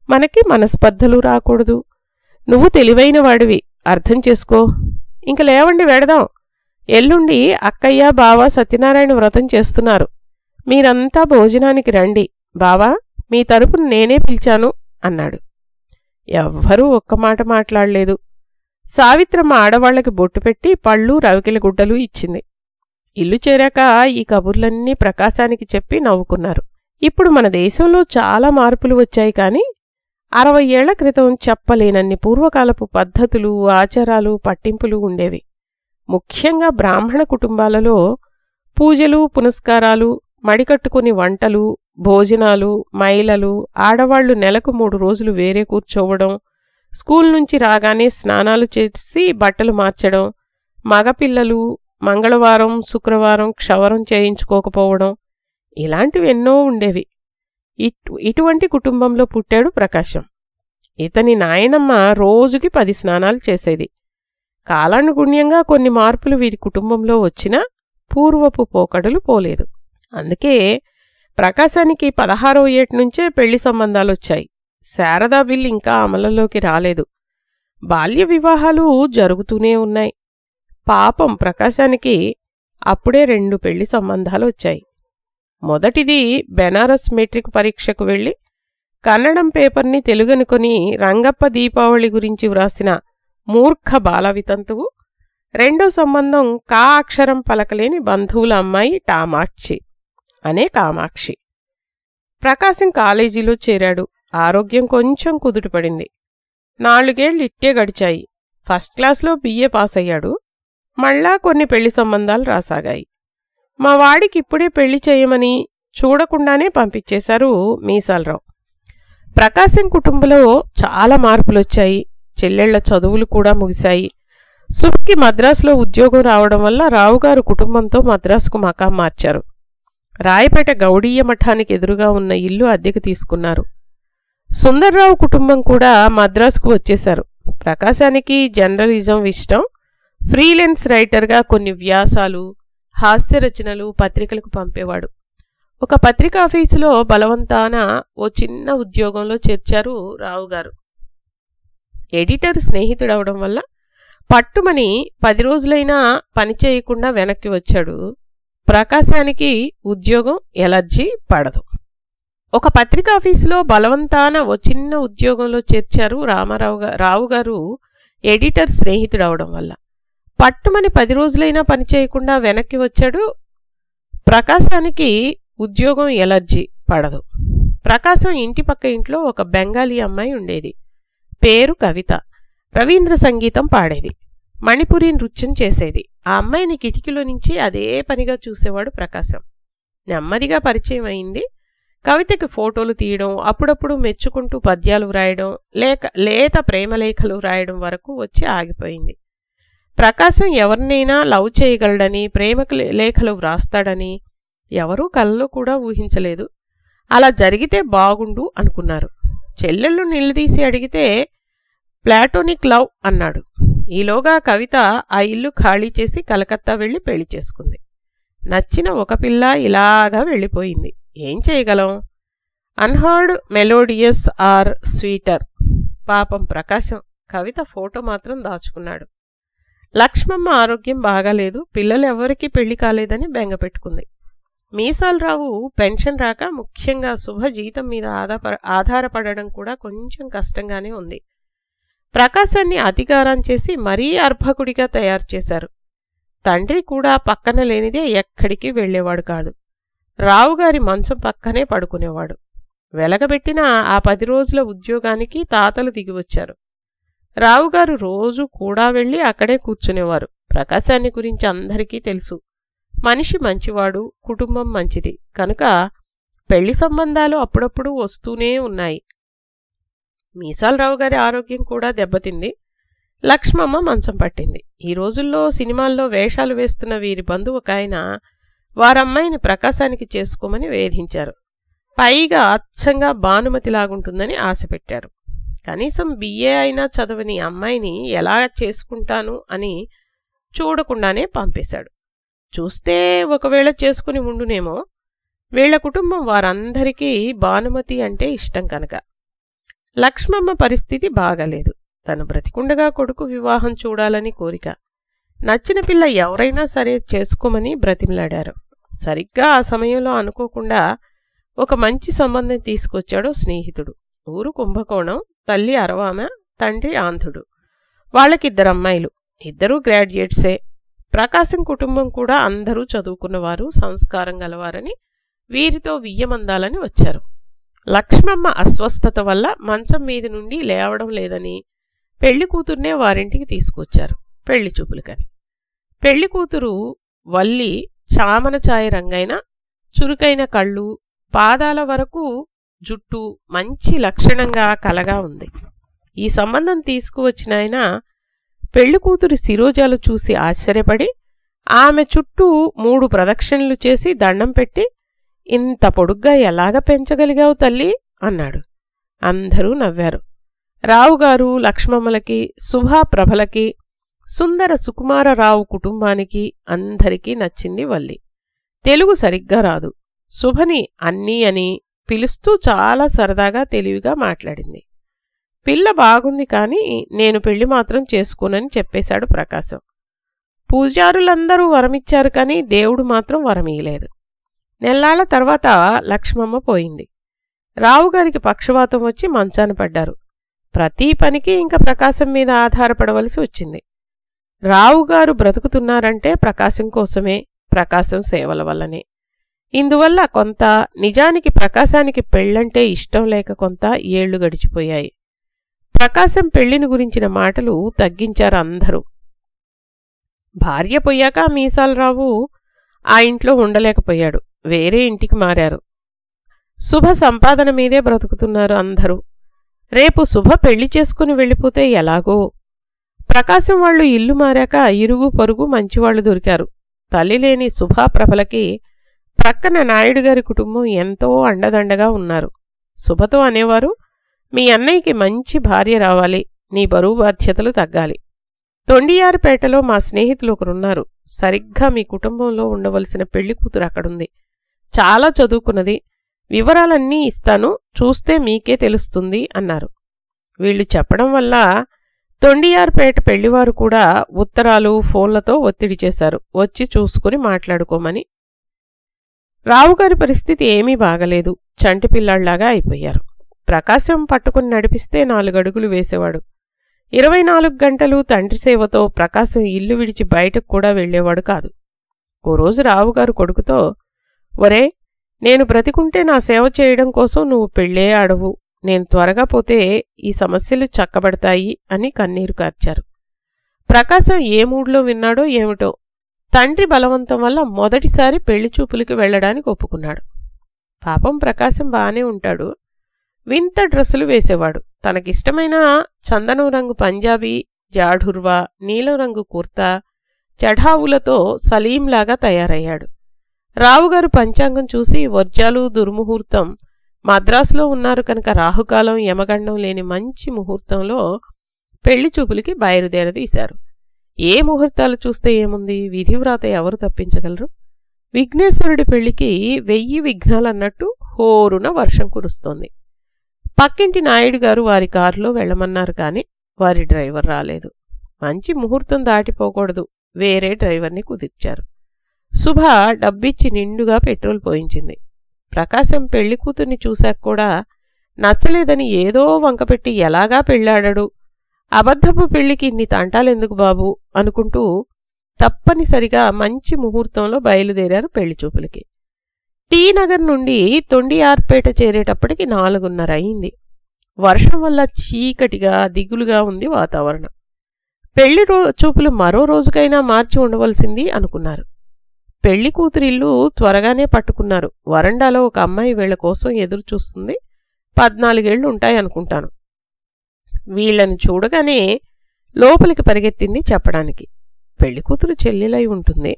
మనకి మనస్పర్ధలు రాకూడదు. నువ్వు తెలివైన వాడివి. అర్థం చేసుకో. ఇంక లేవండి వెడదాం. ఎల్లుండి అక్కయ్య బావ సత్యనారాయణ వ్రతం చేస్తున్నారు. మీరంతా భోజనానికి రండి. బావా మీ తరపున నేనే పిలిచాను అన్నాడు. ఎవ్వరూ ఒక్క మాట మాట్లాడలేదు. సావిత్రమ్మ ఆడవాళ్ళకి బొట్టు పెట్టి పళ్ళు రవికిల గుడ్డలు ఇచ్చింది. ఇల్లు చేరాక ఈ కబుర్లన్నీ ప్రకాశానికి చెప్పి నవ్వుకున్నారు. ఇప్పుడు మన దేశంలో చాలా మార్పులు వచ్చాయి కాని అరవై ఏళ్ళ క్రితం చెప్పలేనన్ని పూర్వకాలపు పద్ధతులు ఆచారాలు పట్టింపులు ఉండేవి. ముఖ్యంగా బ్రాహ్మణ కుటుంబాలలో పూజలు పునస్కారాలు మడికట్టుకుని వంటలు భోజనాలు మైలలు ఆడవాళ్ళు నెలకు మూడు రోజులు వేరే కూర్చోవడం స్కూల్ నుంచి రాగానే స్నానాలు చేసి బట్టలు మార్చడం మగపిల్లలు మంగళవారం శుక్రవారం క్షవరం చేయించుకోకపోవడం ఇలాంటివి ఎన్నో ఉండేవి. ఇటు ఇటువంటి కుటుంబంలో పుట్టాడు ప్రకాశం. ఇతని నాయనమ్మ రోజుకి పది స్నానాలు చేసేది. కాలానుగుణ్యంగా కొన్ని మార్పులు వీరి కుటుంబంలో వచ్చినా పూర్వపు పోకడలు పోలేదు. అందుకే ప్రకాశానికి పదహారో ఏటి నుంచే పెళ్ళి సంబంధాలొచ్చాయి. శారదా బిల్ ఇంకా అమలులోకి రాలేదు. బాల్య వివాహాలు జరుగుతూనే ఉన్నాయి. పాపం ప్రకాశానికి అప్పుడే రెండు పెళ్ళి సంబంధాలు వచ్చాయి మొదటిది బెనారస్ మెట్రిక్ పరీక్షకు వెళ్ళి కన్నడం పేపర్ని తెలుగనుకొని రంగప్ప దీపావళి గురించి వ్రాసిన మూర్ఖ బాలవితంతువు రెండో సంబంధం కా అక్షరం పలకలేని బంధువుల అమ్మాయి టామాక్షి. అనే కామాక్షి. ప్రకాశం కాలేజీలో చేరాడు. ఆరోగ్యం కొంచెం కుదుటపడింది. నాలుగేళ్ళు ఇట్టే గడిచాయి. ఫస్ట్ క్లాస్లో బిఏ పాస్ అయ్యాడు మళ్ళా కొన్ని పెళ్ళి సంబంధాలు రాసాగాయి. మా వాడికి ఇప్పుడే పెళ్ళి చేయమని చూడకుండానే పంపించేశారు మీసాలరావు. ప్రకాశం కుటుంబంలో చాలా మార్పులొచ్చాయి. చెల్లెళ్ళ చదువులు కూడా ముగిశాయి. సుఖ్కి మద్రాసులో ఉద్యోగం రావడం వల్ల రావుగారు కుటుంబంతో మద్రాసుకు మకాం మార్చారు. రాయపేట గౌడీయ మఠానికి ఎదురుగా ఉన్న ఇల్లు అద్దెకు తీసుకున్నారు. సుందర్రావు కుటుంబం కూడా మద్రాసుకు వచ్చేశారు. ప్రకాశానికి జర్నలిజం ఇష్టం. ఫ్రీలెన్స్ రైటర్గా కొన్ని వ్యాసాలు హాస్యరచనలు పత్రికలకు పంపేవాడు. ఒక పత్రిక ఆఫీసులో బలవంతాన ఓ చిన్న ఉద్యోగంలో చేర్చారు రావుగారు ఎడిటర్ స్నేహితుడవడం వల్ల పట్టుమని పది రోజులైనా పని చేయకుండా వెనక్కి వచ్చాడు. ప్రకాశానికి ఉద్యోగం ఎలర్జీ పడదు. ఒక పత్రికాఫీసులో బలవంతాన ఓ చిన్న ఉద్యోగంలో చేర్చారు రామారావు రావు గారు ఎడిటర్ స్నేహితుడవడం వల్ల. పట్టుమని పది రోజులైనా పని చేయకుండా వెనక్కి వచ్చాడు. ప్రకాశానికి ఉద్యోగం ఎలర్జీ పడదు. ప్రకాశం ఇంటి పక్క ఇంట్లో ఒక బెంగాలీ అమ్మాయి ఉండేది. పేరు కవిత. రవీంద్ర సంగీతం పాడేది. మణిపురి నృత్యం చేసేది. ఆ అమ్మాయిని కిటికీలో నుంచి అదే పనిగా చూసేవాడు ప్రకాశం. నెమ్మదిగా పరిచయం అయింది. కవితకి ఫోటోలు తీయడం అప్పుడప్పుడు మెచ్చుకుంటూ పద్యాలు వ్రాయడం లేక లేత ప్రేమలేఖలు వ్రాయడం వరకు వచ్చి ఆగిపోయింది. ప్రకాశం ఎవరినైనా లవ్ చేయగలడని ప్రేమకు లేఖలు వ్రాస్తాడని ఎవరూ కలలో కూడా ఊహించలేదు. అలా జరిగితే బాగుండు అనుకున్నారు. చెల్లెళ్ళు నిలదీసి అడిగితే ప్లాటోనిక్ లవ్ అన్నాడు. ఈలోగా కవిత ఆ ఇల్లు ఖాళీ చేసి కలకత్తా వెళ్ళి పెళ్ళి చేసుకుంది. నచ్చిన ఒక పిల్ల ఇలాగా వెళ్ళిపోయింది. ఏం చేయగలం? Unheard melodious are sweeter. పాపం ప్రకాశం. కవిత ఫోటో మాత్రం దాచుకున్నాడు. లక్ష్మమ్మ ఆరోగ్యం బాగాలేదు. పిల్లలు పెళ్ళి కాలేదని బెంగ పెట్టుకుంది. మీసాలరావు పెన్షన్ రాక ముఖ్యంగా శుభ జీతం మీద ఆధార ఆధారపడడం కూడా కొంచెం కష్టంగానే ఉంది. ప్రకాశాన్ని అధికారం చేసి మరీ అర్భకుడిగా తయారు చేశారు. తండ్రి కూడా పక్కన లేనిదే ఎక్కడికి వెళ్ళేవాడు కాదు. రావుగారి మంచం పక్కనే పడుకునేవాడు. వెలగబెట్టిన ఆ పది రోజుల ఉద్యోగానికి తాతలు దిగివచ్చారు రావుగారు రోజు కూడా వెళ్ళి అక్కడే కూర్చునేవారు. ప్రకాశాన్ని గురించి అందరికీ తెలుసు. మనిషి మంచివాడు కుటుంబం మంచిది. కనుక పెళ్ళి సంబంధాలు అప్పుడప్పుడు వస్తూనే ఉన్నాయి. మీసాలరావు గారి ఆరోగ్యం కూడా దెబ్బతింది. లక్ష్మమ్మ మంచం పట్టింది. ఈ రోజుల్లో సినిమాల్లో వేషాలు వేస్తున్న వీరి బంధువు ఆయన వారమ్మాయిని ప్రకాశానికి చేసుకోమని వేధించారు. పైగా అచ్చంగా భానుమతిలాగుంటుందని ఆశ పెట్టారు కనీసం బిఏ అయినా చదవని అమ్మాయిని ఎలా చేసుకుంటాను అని చూడకుండానే పంపేశాడు. చూస్తే ఒకవేళ చేసుకుని ఉండునేమో వీళ్ళ కుటుంబం వారందరికీ భానుమతి అంటే ఇష్టం కనుక. లక్ష్మమ్మ పరిస్థితి బాగలేదు. తను బ్రతికుండగా కొడుకు వివాహం చూడాలని కోరిక. నచ్చిన పిల్ల ఎవరైనా సరే చేసుకోమని బ్రతిమలాడారు. సరిగ్గా ఆ సమయంలో అనుకోకుండా ఒక మంచి సంబంధం తీసుకొచ్చాడు స్నేహితుడు. ఊరు కుంభకోణం తల్లి అరవామ తండ్రి ఆంధ్రుడు. వాళ్ళకిద్దరు అమ్మాయిలు. ఇద్దరూ గ్రాడ్యుయేట్సే. ప్రకాశం కుటుంబం కూడా అందరూ చదువుకున్నవారు సంస్కారం గలవారని వీరితో వియ్యమందాలని వచ్చారు. లక్ష్మమ్మ అస్వస్థత వల్ల మంచం మీది నుండి లేవడం లేదని పెళ్ళి కూతుర్నే వారింటికి తీసుకొచ్చారు పెళ్ళి చూపులకని. పెళ్ళి కూతురు వల్లి చామన ఛాయ రంగైన చురుకైన కళ్ళు పాదాల వరకు జుట్టు మంచి లక్షణంగా కలగా ఉంది. ఈ సంబంధం తీసుకువచ్చిన ఆయన పెళ్ళి కూతురి శిరోజాలు చూసి ఆశ్చర్యపడి ఆమె చుట్టూ మూడు ప్రదక్షిణలు చేసి దండం పెట్టి ఇంత పొడుగ్గా ఎలాగ పెంచగలిగావు తల్లి? అన్నాడు. అందరూ నవ్వారు. రావుగారు లక్ష్మమ్మలకి శుభాప్రభలకి సుందర సుకుమారరావు కుటుంబానికి అందరికీ నచ్చింది వల్లి. తెలుగు సరిగ్గా రాదు. శుభని అన్నీ అని పిలుస్తూ చాలా సరదాగా తెలివిగా మాట్లాడింది. పిల్ల బాగుంది కాని నేను పెళ్ళి మాత్రం చేసుకోనని చెప్పేశాడు ప్రకాశం. పూజారులందరూ వరమిచ్చారు కానీ దేవుడు మాత్రం వరమీయలేదు నెల్లాళ్ళ తర్వాత లక్ష్మమ్మ పోయింది. రావుగారికి పక్షవాతం వచ్చి మంచాన పడ్డారు. ప్రతి పనికి ఇంకా ప్రకాశం మీద ఆధారపడవలసి వచ్చింది. రావుగారు బ్రతుకుతున్నారంటే ప్రకాశం కోసమే ప్రకాశం సేవల వల్లనే. ఇందువల్ల కొంత నిజానికి ప్రకాశానికి పెళ్ళంటే ఇష్టం లేక కొంత ఏళ్ళు గడిచిపోయాయి. ప్రకాశం పెళ్ళిని గురించిన మాటలు తగ్గించారు అందరూ. భార్య పోయాక మీసాలరావు ఆ ఇంట్లో ఉండలేకపోయాడు. వేరే ఇంటికి మారారు. శుభ సంపాదన మీదే బ్రతుకుతున్నారు అందరూ. రేపు శుభ పెళ్ళి చేసుకుని వెళ్ళిపోతే ఎలాగో? ప్రకాశం వాళ్ళు ఇల్లు మారాక ఇరుగు పొరుగు మంచివాళ్ళు దొరికారు. తల్లి లేని శుభాప్రభలకి ప్రక్కన నాయుడుగారి కుటుంబం ఎంతో అండదండగా ఉన్నారు. శుభతో అనేవారు మీ అన్నయ్యకి మంచి భార్య రావాలి. నీ బరువు బాధ్యతలు తగ్గాలి. తొండియారుపేటలో మా స్నేహితులు ఒకరున్నారు. సరిగ్గా మీ కుటుంబంలో ఉండవలసిన పెళ్ళి కూతురు అక్కడుంది. చాలా చదువుకున్నది. వివరాలన్నీ ఇస్తాను. చూస్తే మీకే తెలుస్తుంది అన్నారు. వీళ్ళు చెప్పడం వల్ల తొండియార్పేట పెళ్ళివారు కూడా ఉత్తరాలు ఫోన్లతో ఒత్తిడి చేశారు. వచ్చి చూసుకుని మాట్లాడుకోమని. రావుగారి పరిస్థితి ఏమీ బాగలేదు. చంటి పిల్లాళ్ళాగా అయిపోయారు. ప్రకాశం పట్టుకుని నడిపిస్తే నాలుగడుగులు వేసేవాడు. ఇరవై నాలుగు గంటలు తండ్రి సేవతో ప్రకాశం ఇల్లు విడిచి బయటకు కూడా వెళ్ళేవాడు కాదు. ఓ రోజు రావుగారు కొడుకుతో ఒరే నేను బ్రతికుంటే నా సేవ చేయడం కోసం నువ్వు పెళ్ళే ఆడవు. నేను త్వరగా పోతే ఈ సమస్యలు చక్కబడతాయి అని కన్నీరు కార్చారు. ప్రకాశం ఏ మూడ్లో విన్నాడో ఏమిటో తండ్రి బలవంతం వల్ల మొదటిసారి పెళ్ళి చూపులకి వెళ్ళడానికి ఒప్పుకున్నాడు. పాపం ప్రకాశం బానే ఉంటాడు. వింత డ్రెస్సులు వేసేవాడు. తనకిష్టమైన చందనం రంగు పంజాబీ జాఢుర్వా నీలం రంగు కుర్తా చఢావులతో సలీంలాగా తయారయ్యాడు. రావుగారు పంచాంగం చూసి వర్జాలు దుర్ముహూర్తం మద్రాసులో ఉన్నారు కనుక రాహుకాలం యమగండం లేని మంచి ముహూర్తంలో పెళ్ళి చూపులకి బయలుదేరదీశారు ఏ ముహూర్తాలు చూస్తే ఏముంది? విధివ్రాత ఎవరు తప్పించగలరు? విఘ్నేశ్వరుడి పెళ్ళికి వెయ్యి విఘ్నాలన్నట్టు హోరున వర్షం కురుస్తోంది. పక్కింటి నాయుడు గారు వారి కారులో వెళ్ళమన్నారు కాని వారి డ్రైవర్ రాలేదు. మంచి ముహూర్తం దాటిపోకూడదు. వేరే డ్రైవర్ని కుదిర్చారు. శుభ డబ్బిచ్చి నిండుగా పెట్రోల్ పోయించింది. ప్రకాశం పెళ్ళి కూతుర్ని చూశాక కూడా నచ్చలేదని ఏదో వంకపెట్టి ఎలాగా పెళ్ళాడడు? అబద్ధపు పెళ్ళికి ఇన్ని తంటాలెందుకు బాబు? అనుకుంటూ తప్పనిసరిగా మంచి ముహూర్తంలో బయలుదేరారు పెళ్ళి చూపులకి. టీ నగర్ నుండి తొండియార్పేట చేరేటప్పటికి నాలుగున్నర అయింది వర్షం వల్ల చీకటిగా దిగులుగా ఉంది వాతావరణం. పెళ్ళి రో చూపులు మరో రోజుకైనా మార్చి ఉండవలసింది అనుకున్నారు. పెళ్ళి కూతురిల్లు త్వరగానే పట్టుకున్నారు. వరండాలో ఒక అమ్మాయి వీళ్ళ కోసం ఎదురు చూస్తుంది పద్నాలుగేళ్ళు ఉంటాయనుకుంటాను వీళ్ళను చూడగానే లోపలికి పరిగెత్తింది చెప్పడానికి. పెళ్ళి కూతురు చెల్లెలై ఉంటుంది.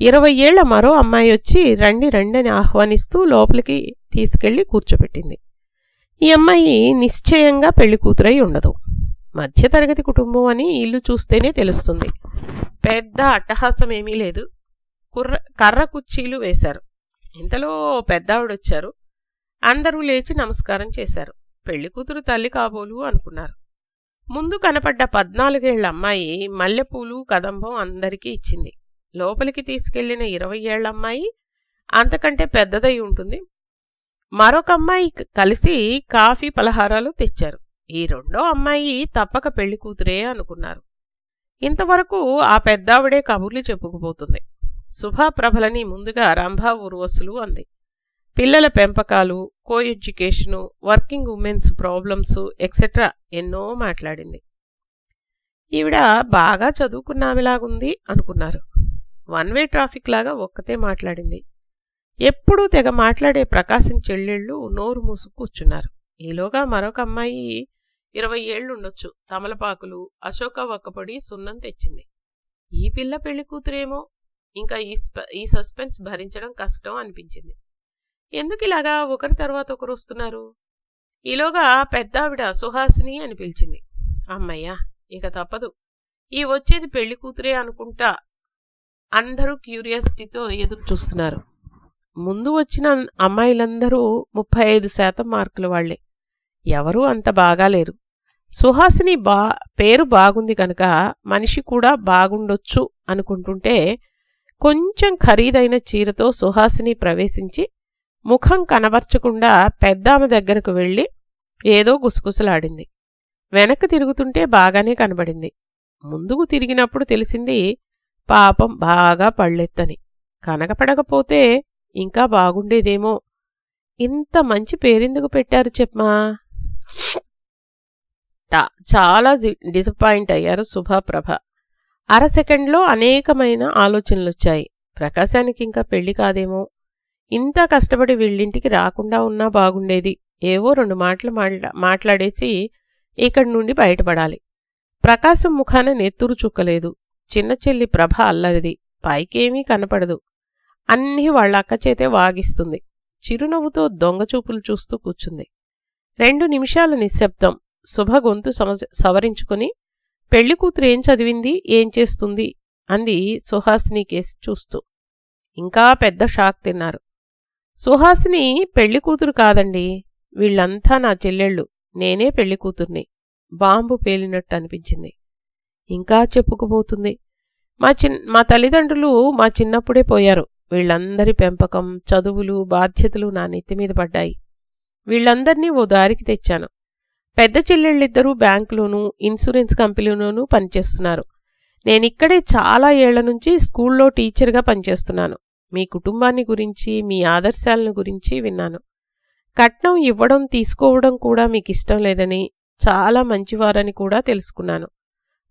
ఇరవై ఏళ్ళ మరో అమ్మాయి వచ్చి రండి రండని ఆహ్వానిస్తూ లోపలికి తీసుకెళ్ళి కూర్చోబెట్టింది. ఈ అమ్మాయి నిశ్చయంగా పెళ్ళి కూతురై ఉండదు. మధ్యతరగతి కుటుంబం అని ఇల్లు చూస్తేనే తెలుస్తుంది. పెద్ద అట్టహాసం ఏమీ లేదు. కుర్ర కర్ర కుర్చీలు వేశారు. ఇంతలో పెద్దావిడొచ్చారు. అందరూ లేచి నమస్కారం చేశారు. పెళ్ళి కూతురు తల్లి కాబోలు అనుకున్నారు. ముందు కనపడ్డ పద్నాలుగేళ్ళ అమ్మాయి మల్లెపూలు కదంబం అందరికీ ఇచ్చింది. లోపలికి తీసుకెళ్ళిన ఇరవై ఏళ్ళ అమ్మాయి అంతకంటే పెద్దదై ఉంటుంది. మరొక అమ్మాయి కలిసి కాఫీ పలహారాలు తెచ్చారు. ఈ రెండో అమ్మాయి తప్పక పెళ్ళి కూతురే అనుకున్నారు. ఇంతవరకు ఆ పెద్దావిడే కబుర్లు చెప్పుకుపోతుంది. శుభాప్రభలని ముందుగా రంభా ఊర్వసులు అంది. పిల్లల పెంపకాలు co education working women's problems etcetera ఎన్నో మాట్లాడింది. ఈవిడ బాగా చదువుకున్నామిలాగుంది అనుకున్నారు. వన్ వే ట్రాఫిక్ లాగా ఒక్కతే మాట్లాడింది. ఎప్పుడూ తెగ మాట్లాడే ప్రకాశం చెల్లెళ్ళు నోరు మూసు కూర్చున్నారు. ఈలోగా మరొక అమ్మాయి ఇరవై ఏళ్ళుండొచ్చు తమలపాకులు అశోక ఒక్కపొడి సున్నం తెచ్చింది. ఈ పిల్ల పెళ్ళి కూతురేమో? ఇంకా ఈ ఈ సస్పెన్స్ భరించడం కష్టం అనిపించింది. ఎందుకు ఇలాగా ఒకరి తర్వాత ఒకరు వస్తున్నారు? ఈలోగా పెద్దావిడ సుహాసిని అని పిలిచింది. అమ్మయ్యా ఇక తప్పదు. ఈ వచ్చేది పెళ్ళి కూతురే అనుకుంటా అందరూ క్యూరియాసిటీతో ఎదురు చూస్తున్నారు. ముందు వచ్చిన అమ్మాయిలందరూ ముప్పై ఐదు శాతం మార్కుల వాళ్ళే ఎవరూ అంత బాగాలేరు సుహాసిని బా పేరు బాగుంది కనుక మనిషి కూడా బాగుండొచ్చు అనుకుంటుంటే కొంచెం ఖరీదైన చీరతో సుహాసిని ప్రవేశించి ముఖం కనబర్చకుండా పెద్దామ దగ్గరకు వెళ్ళి ఏదో గుసగుసలాడింది. వెనక్కి తిరుగుతుంటే బాగానే కనబడింది. ముందుకు తిరిగినప్పుడు తెలిసింది పాపం బాగా పళ్ళెత్తని. కనకపడకపోతే ఇంకా బాగుండేదేమో. ఇంత మంచి పేరెందుకు పెట్టారు చెప్పమా? చాలా డిసప్పాయింట్ అయ్యారు శుభప్రభ అర సెకండ్లో అనేకమైన ఆలోచనలొచ్చాయి. ప్రకాశానికి ఇంకా పెళ్ళి కాదేమో? ఇంత కష్టపడి వీళ్ళింటికి రాకుండా ఉన్నా బాగుండేది. ఏవో రెండు మాటలు మాట్లా మాట్లాడేసి ఇక్కడి నుండి బయటపడాలి. ప్రకాశం ముఖాన నెత్తురు చుక్కలేదు. చిన్న చెల్లి ప్రభ అల్లరిది. పైకేమీ కనపడదు. అన్నీ వాళ్ళ అక్క చేతే వాగిస్తుంది. చిరునవ్వుతో దొంగచూపులు చూస్తూ కూర్చుంది. రెండు నిమిషాల నిశ్శబ్దం. శుభ గొంతు సవరించుకుని పెళ్ళి కూతురు ఏం చదివింది? ఏం చేస్తుంది? అంది సుహాసిని కేసి చూస్తూ. ఇంకా పెద్ద షాక్ తిన్నారు. సుహాసిని పెళ్ళి కూతురు కాదండి. వీళ్ళంతా నా చెల్లెళ్ళు. నేనే పెళ్ళి కూతుర్ని. బాంబు పేలినట్టు అనిపించింది. ఇంకా చెప్పుకుపోతుంది. మా చిన్ మా తల్లిదండ్రులు మా చిన్నప్పుడే పోయారు. వీళ్ళందరి పెంపకం చదువులు బాధ్యతలు నా నెత్తి మీద పడ్డాయి. వీళ్ళందర్నీ ఓ దారికి తెచ్చాను. పెద్ద చెల్లెళ్ళిద్దరూ బ్యాంకులోనూ ఇన్సూరెన్స్ కంపెనీలోనూ పనిచేస్తున్నారు. నేనిక్కడే చాలా ఏళ్ళ నుంచి స్కూల్లో టీచర్గా పనిచేస్తున్నాను. మీ కుటుంబాన్ని గురించి మీ ఆదర్శాలను గురించి విన్నాను. కట్నం ఇవ్వడం తీసుకోవడం కూడా మీకు ఇష్టం లేదని చాలా మంచివారని కూడా తెలుసుకున్నాను.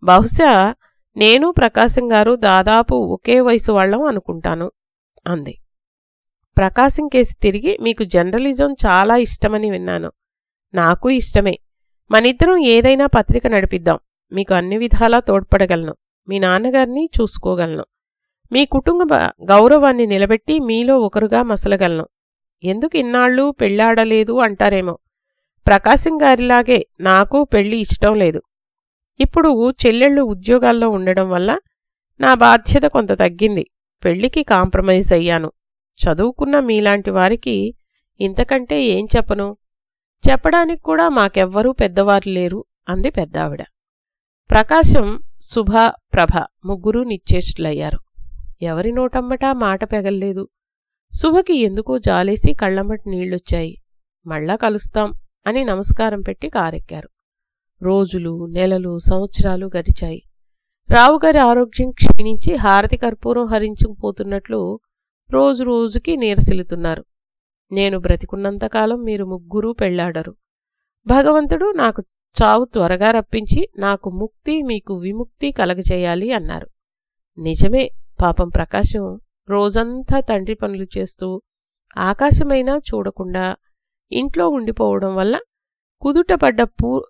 బహుశా నేను ప్రకాశం గారు దాదాపు ఒకే వయసు వాళ్ళం అనుకుంటాను అంది. ప్రకాశం కేసి తిరిగి మీకు జర్నలిజం చాలా ఇష్టమని విన్నాను. నాకు ఇష్టమే. మనిద్దరం ఏదైనా పత్రిక నడిపిద్దాం. మీకు అన్ని విధాలా తోడ్పడగలను. మీ నాన్నగారిని చూసుకోగలను. మీ కుటుంబ గౌరవాన్ని నిలబెట్టి మీలో ఒకరుగా మసలగలను. ఎందుకు ఇన్నాళ్ళు పెళ్ళాడలేదు అంటారేమో. ప్రకాశం గారిలాగే నాకు పెళ్ళి ఇష్టం లేదు. ఇప్పుడు చెల్లెళ్ళు ఉద్యోగాల్లో ఉండడం వల్ల నా బాధ్యత కొంత తగ్గింది. పెళ్ళికి కాంప్రమైజ్ అయ్యాను. చదువుకున్న మీలాంటి వారికి ఇంతకంటే ఏం చెప్పను? చెప్పడానికి కూడా మాకెవ్వరూ పెద్దవారు లేరు అంది పెద్దావిడ. ప్రకాశం శుభ ప్రభ ముగ్గురూ నిశ్చేష్టులయ్యారు. ఎవరి నోటమ్మటా మాట పెగల్లేదు. శుభకి ఎందుకో జాలేసి కళ్ళమ్మటి నీళ్ళొచ్చాయి మళ్ళా కలుస్తాం అని నమస్కారం పెట్టి కారెక్కారు. రోజులు నెలలు సంవత్సరాలు గడిచాయి. రావుగారి ఆరోగ్యం క్షీణించి హారతి కర్పూరం హరించుకుపోతున్నట్లు రోజు రోజుకి నీరసిల్లుతున్నారు. నేను బ్రతికున్నంతకాలం మీరు ముగ్గురూ పెళ్ళాడరు భగవంతుడు నాకు చావు త్వరగా రప్పించి నాకు ముక్తి మీకు విముక్తి కలగజేయాలి అన్నారు. నిజమే పాపం ప్రకాశం రోజంతా తండ్రి పనులు చేస్తూ ఆకాశమైనా చూడకుండా ఇంట్లో ఉండిపోవడం వల్ల కుదుటపడ్డ పూ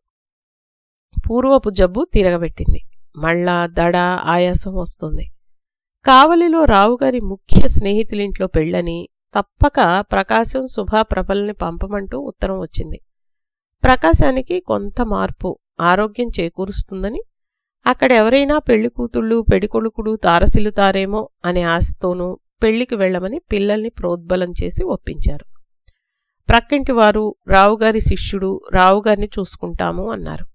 పూర్వపు జబ్బు తిరగబెట్టింది. మళ్ళా దడ ఆయాసం వస్తుంది. కావలిలో రావుగారి ముఖ్య స్నేహితులింట్లో పెళ్ళని తప్పక ప్రకాశం శుభా ప్రభల్ని పంపమంటూ ఉత్తరం వచ్చింది. ప్రకాశానికి కొంత మార్పు ఆరోగ్యం చేకూరుస్తుందని అక్కడెవరైనా పెళ్ళి కూతుళ్ళు పెడికొడుకుడు తారసిల్లుతారేమో అనే ఆశతోనూ పెళ్ళికి వెళ్ళమని పిల్లల్ని ప్రోద్బలం చేసి ఒప్పించారు. ప్రక్కింటివారు రావుగారి శిష్యుడు రావుగారిని చూసుకుంటాము అన్నారు.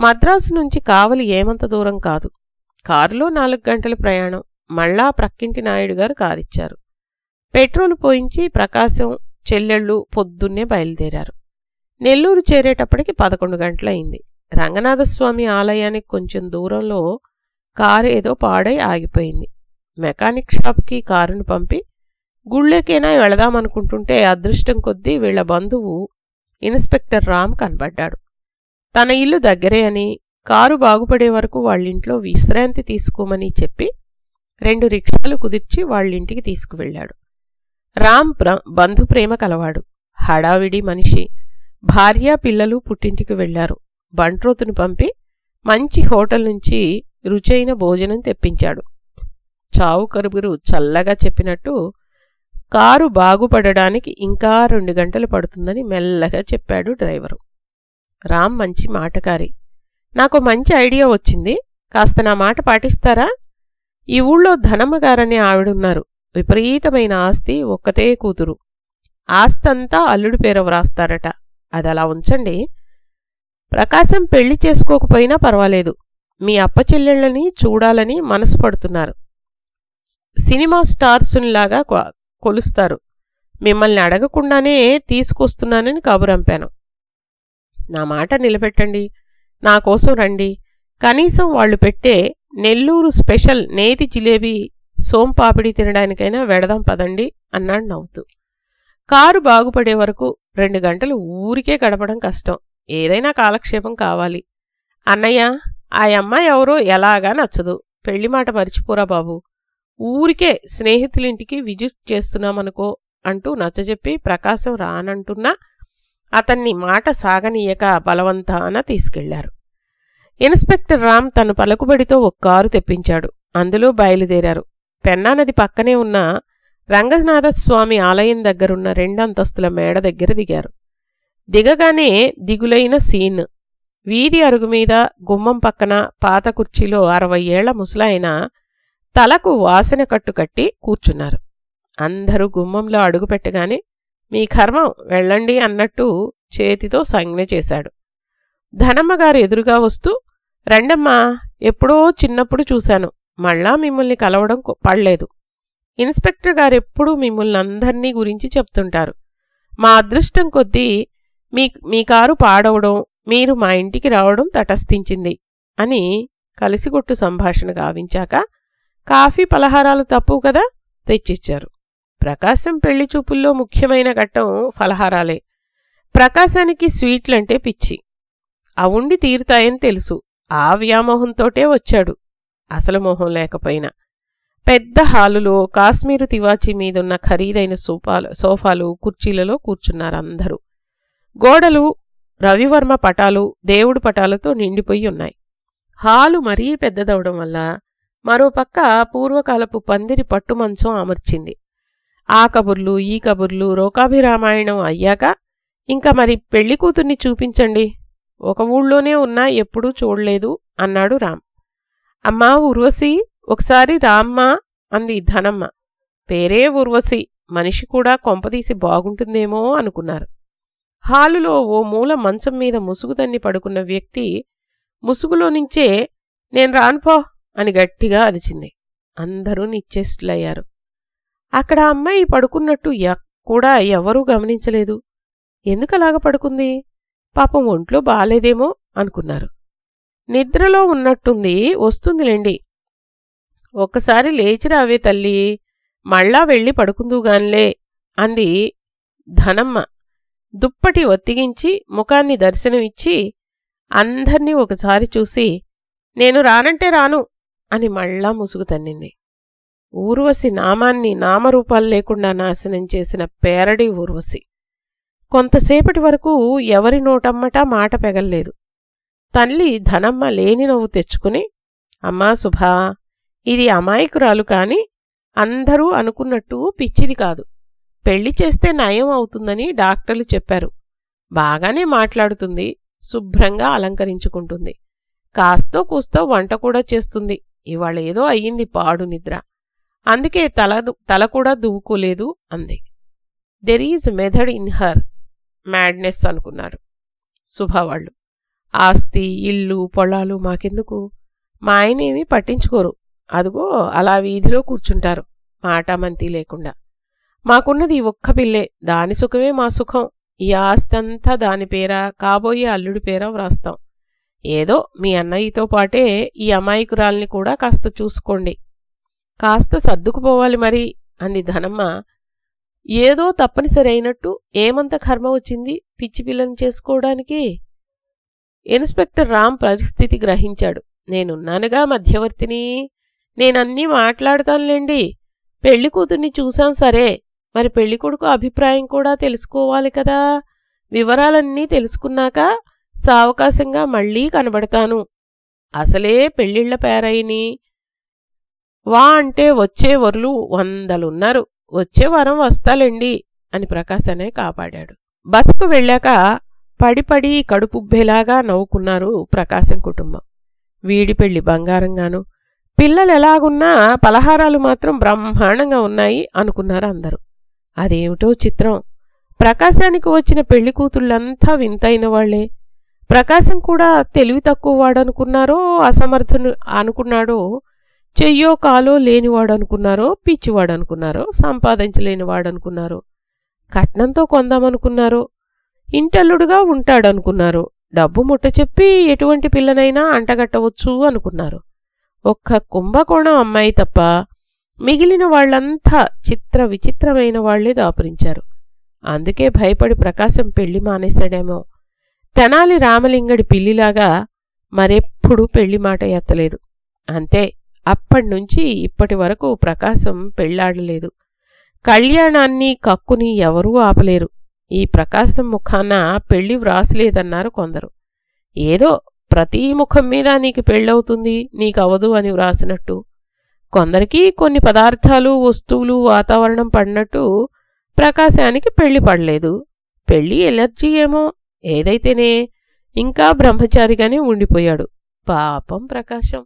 మద్రాసు నుంచి కావలి ఏమంత దూరం కాదు. కారులో నాలుగు గంటల ప్రయాణం. మళ్ళా ప్రక్కింటి నాయుడు గారు కారిచ్చారు. పెట్రోలు పోయించి ప్రకాశం చెల్లెళ్ళు పొద్దున్నే బయలుదేరారు. నెల్లూరు చేరేటప్పటికి పదకొండు గంటలయింది. రంగనాథస్వామి ఆలయానికి కొంచెం దూరంలో కారు ఏదో పాడై ఆగిపోయింది. మెకానిక్ షాప్కి కారును పంపి గుళ్ళేకైనా వెళదామనుకుంటుంటే అదృష్టం కొద్దీ వీళ్ళ బంధువు ఇన్స్పెక్టర్ రామ్ కనబడ్డాడు. తన ఇల్లు దగ్గరే అని కారు బాగుపడే వరకు వాళ్ళింట్లో విశ్రాంతి తీసుకోమని చెప్పి రెండు రిక్షాలు కుదిర్చి వాళ్ళింటికి తీసుకువెళ్ళాడు. రామ్ ప్ర బంధుప్రేమ కలవాడు. హడావిడి మనిషి. భార్య పిల్లలు పుట్టింటికి వెళ్ళారు బంట్రోతును పంపి మంచి హోటల్ నుంచి రుచైన భోజనం తెప్పించాడు. చావు కరుబురు చల్లగా చెప్పినట్టు కారు బాగుపడడానికి ఇంకా రెండు గంటలు పడుతుందని మెల్లగా చెప్పాడు డ్రైవరు. రామ్ మంచి మాటకారి. నాకు మంచి ఐడియా వచ్చింది. కాస్త నా మాట పాటిస్తారా? ఈ ఊళ్ళో ధనమ్మగారనే ఆవిడున్నారు. విపరీతమైన ఆస్తి ఒక్కతే కూతురు. ఆస్తంతా అల్లుడి పేర వ్రాస్తారట అది అలా ఉంచండి. ప్రకాశం పెళ్ళి చేసుకోకపోయినా పర్వాలేదు. మీ అప్పచెల్లెళ్ళని చూడాలని మనసు పడుతున్నారు సినిమా స్టార్సుల్లాగా కొ- కొలుస్తారు. మిమ్మల్ని అడగకుండానే తీసుకొస్తున్నానని కబురంపాను నా మాట నిలబెట్టండి. నా కోసం రండి. కనీసం వాళ్ళు పెట్టే నెల్లూరు స్పెషల్ నేతి జిలేబీ సోంపాపిడి తినడానికైనా వెడదాం పదండి అన్నాడు నవ్వుతూ. కారు బాగుపడే వరకు రెండు గంటలు ఊరికే గడపడం కష్టం. ఏదైనా కాలక్షేపం కావాలి. అన్నయ్య ఆ అమ్మాయి ఎవరో ఎలాగా నచ్చదు. పెళ్ళి మాట మర్చిపోరా బాబు. ఊరికే స్నేహితులింటికి విజిట్ చేస్తున్నామనుకో అంటూ నచ్చజెప్పి ప్రకాశం రానంటున్నా అతన్ని మాట సాగనీయక బలవంతాన తీసుకెళ్ళారు. ఇన్స్పెక్టర్ రామ్ తన పలుకుబడితో ఒక కారు తెప్పించాడు. అందులో బయలుదేరారు. పెన్నానది పక్కనే ఉన్న రంగనాథస్వామి ఆలయం దగ్గరున్న రెండంతస్తుల మేడ దగ్గర దిగారు. దిగగానే దిగులైన సీన్. వీధి అరుగు మీద గుమ్మం పక్కన పాత కుర్చీలో అరవై ఏళ్ళ ముసలాయన తలకు వాసన కట్టు కట్టి కూర్చున్నారు. అందరూ గుమ్మంలో అడుగుపెట్టగానే మీ కర్మం వెళ్ళండి అన్నట్టు చేతితో సంజ్ఞ చేశాడు. ధనమ్మగారు ఎదురుగా వస్తూ రండమ్మా ఎప్పుడో చిన్నప్పుడు చూశాను. మళ్ళా మిమ్మల్ని కలవడం పడలేదు. ఇన్స్పెక్టర్ గారెప్పుడూ మిమ్మల్ని అందర్నీ గురించి చెప్తుంటారు. మా అదృష్టం కొద్దీ మీ మీ కారు పాడవడం మీరు మా ఇంటికి రావడం తటస్థించింది అని కలిసిగొట్టు సంభాషణ గావించాక కాఫీ పలహారాలు తప్పు కదా తెచ్చిచ్చారు. ప్రకాశం పెళ్ళి చూపుల్లో ముఖ్యమైన ఘట్టం ఫలహారాలే. ప్రకాశానికి స్వీట్లంటే పిచ్చి. అవుండి తీరుతాయని తెలుసు. ఆ వ్యామోహంతోటే వచ్చాడు. అసలు మోహం లేకపోయినా. పెద్ద హాలులో కాశ్మీరు తివాచీ మీదున్న ఖరీదైన సోఫాలు సోఫాలు కుర్చీలలో కూర్చున్నారు అందరూ గోడలు రవివర్మ పటాలు దేవుడు పటాలతో నిండిపోయి ఉన్నాయి. హాలు మరీ పెద్దదవడం వల్ల మరోపక్క పూర్వకాలపు పందిరి పట్టుమంచం అమర్చింది. ఆ కబుర్లు ఈ కబుర్లు రోకాభిరామాయణం అయ్యాక ఇంకా మరి పెళ్ళి కూతుర్ని చూపించండి. ఒక ఊళ్ళోనే ఉన్నా ఎప్పుడూ చూడలేదు అన్నాడు రామ్. అమ్మా ఉర్వశి ఒకసారి రామ్మా అంది ధనమ్మ. పేరే ఉర్వశి మనిషి కూడా కొంపదీసి బాగుంటుందేమో అనుకున్నారు. హాలులో ఓ మూల మంచం మీద ముసుగుదన్ని పడుకున్న వ్యక్తి ముసుగులో నుంచే నేను రానుపో అని గట్టిగా అరిచింది. అందరూ నిశ్చేష్టులయ్యారు. అక్కడ అమ్మాయి పడుకున్నట్టు కూడా ఎవరూ గమనించలేదు. ఎందుకలాగ పడుకుంది? పాపం ఒంట్లో బాలేదేమో అనుకున్నారు. నిద్రలో ఉన్నట్టుంది వస్తుందిలేండి. ఒక్కసారి లేచిరావే తల్లి మళ్ళా వెళ్ళి పడుకుందుగాన్లే అంది ధనమ్మ. దుప్పటి ఒత్తిగించి ముఖాన్ని దర్శనమిచ్చి అందర్నీ ఒకసారి చూసి నేను రానంటే రాను అని మళ్ళా ముసుగు తన్నింది. ఊర్వశి నామాన్ని నామరూపాలు లేకుండా నాశనం చేసిన పేరడి ఊర్వశి. కొంతసేపటి వరకు ఎవరి నోటమ్మటా మాట పెగల్లేదు. తల్లి ధనమ్మ లేని నవ్వు తెచ్చుకుని అమ్మా సుభా ఇది అమాయకురాలు కాని అందరూ అనుకున్నట్టు పిచ్చిది కాదు. పెళ్ళి చేస్తే నయం అవుతుందని డాక్టర్లు చెప్పారు. బాగానే మాట్లాడుతుంది శుభ్రంగా అలంకరించుకుంటుంది. కాస్తో కూస్తో వంట కూడా చేస్తుంది. ఇవాళ ఏదో అయ్యింది పాడు నిద్ర. అందుకే తల తల కూడా దువ్వుకోలేదు అంది. There is method in her madness అనుకున్నారు. శుభవాళ్ళు ఆస్తి ఇల్లు పొలాలు మాకెందుకు? మా ఆయనేమీ పట్టించుకోరు. అదుగో అలా వీధిలో కూర్చుంటారు. మాటామంతి లేకుండా. మాకున్నది ఒక్క పిల్లే. దాని సుఖమే మా సుఖం. ఈ ఆస్తంతా దాని పేరా కాబోయే అల్లుడి పేరా వ్రాస్తాం. ఏదో మీ అన్నయ్యతో పాటే ఈ అమాయకురాల్ని కూడా కాస్త చూసుకోండి. కాస్త సర్దుకుపోవాలి మరి అంది ధనమ్మ. ఏదో తప్పనిసరి అయినట్టు ఏమంత కర్మ వచ్చింది పిచ్చి పిల్లని చేసుకోవడానికి? ఇన్స్పెక్టర్ రామ్ పరిస్థితి గ్రహించాడు. నేనున్నానుగా మధ్యవర్తిని? నేనన్నీ మాట్లాడతానులేండి. పెళ్ళి కూతుర్ని చూశాం సరే. మరి పెళ్ళి కొడుకు అభిప్రాయం కూడా తెలుసుకోవాలి కదా? వివరాలన్నీ తెలుసుకున్నాక సావకాశంగా మళ్ళీ కనబడతాను. అసలే పెళ్ళిళ్ళ పేరయిని వా అంటే వచ్చే వరులు వందలున్నారు. వచ్చే వారం వస్తాలండి అని ప్రకాశనే కాపాడాడు. బస్కు వెళ్ళాక పడిపడి కడుపుబ్బేలాగా నవ్వుకున్నారు ప్రకాశం కుటుంబం. వీడి పెళ్ళి బంగారంగాను పిల్లలు ఎలాగున్నా పలహారాలు మాత్రం బ్రహ్మాండంగా ఉన్నాయి అనుకున్నారు అందరూ. అదేమిటో చిత్రం. ప్రకాశానికి వచ్చిన పెళ్ళి కూతుళ్ళంతా వింతైన వాళ్ళే ప్రకాశం కూడా తెలివి తక్కువ వాడనుకున్నారో అసమర్థును అనుకున్నాడో చెయ్యో కాలో లేనివాడనుకున్నారో పిచ్చివాడనుకున్నారో సంపాదించలేనివాడనుకున్నారో కట్నంతో కొందామనుకున్నారో ఇంటల్లుడుగా ఉంటాడనుకున్నారు. డబ్బు ముట్ట చెప్పి ఎటువంటి పిల్లనైనా అంటగట్టవచ్చు అనుకున్నారు. ఒక్క కుంభకోణం అమ్మాయి తప్ప మిగిలిన వాళ్ళంతా చిత్ర విచిత్రమైన వాళ్ళే దాపురించారు. అందుకే భయపడి ప్రకాశం పెళ్ళి మానేశాడేమో. తెనాలి రామలింగడి పిల్లిలాగా మరెప్పుడూ పెళ్ళి మాట ఎత్తలేదు. అంతే అప్పటినుంచి ఇప్పటి వరకు ప్రకాశం పెళ్ళాడలేదు. కళ్యాణాన్ని కక్కుని ఎవరూ ఆపలేరు. ఈ ప్రకాశం ముఖాన పెళ్ళి వ్రాసలేదన్నారు కొందరు. ఏదో ప్రతి ముఖం మీద నీకు పెళ్ళవుతుంది నీకవదు అని వ్రాసినట్టు. కొందరికి కొన్ని పదార్థాలు వస్తువులు వాతావరణం పడినట్టు ప్రకాశానికి పెళ్ళి పడలేదు. పెళ్ళి ఎలర్జీ ఏమో ఏదైతేనే ఇంకా బ్రహ్మచారిగానే ఉండిపోయాడు. పాపం ప్రకాశం.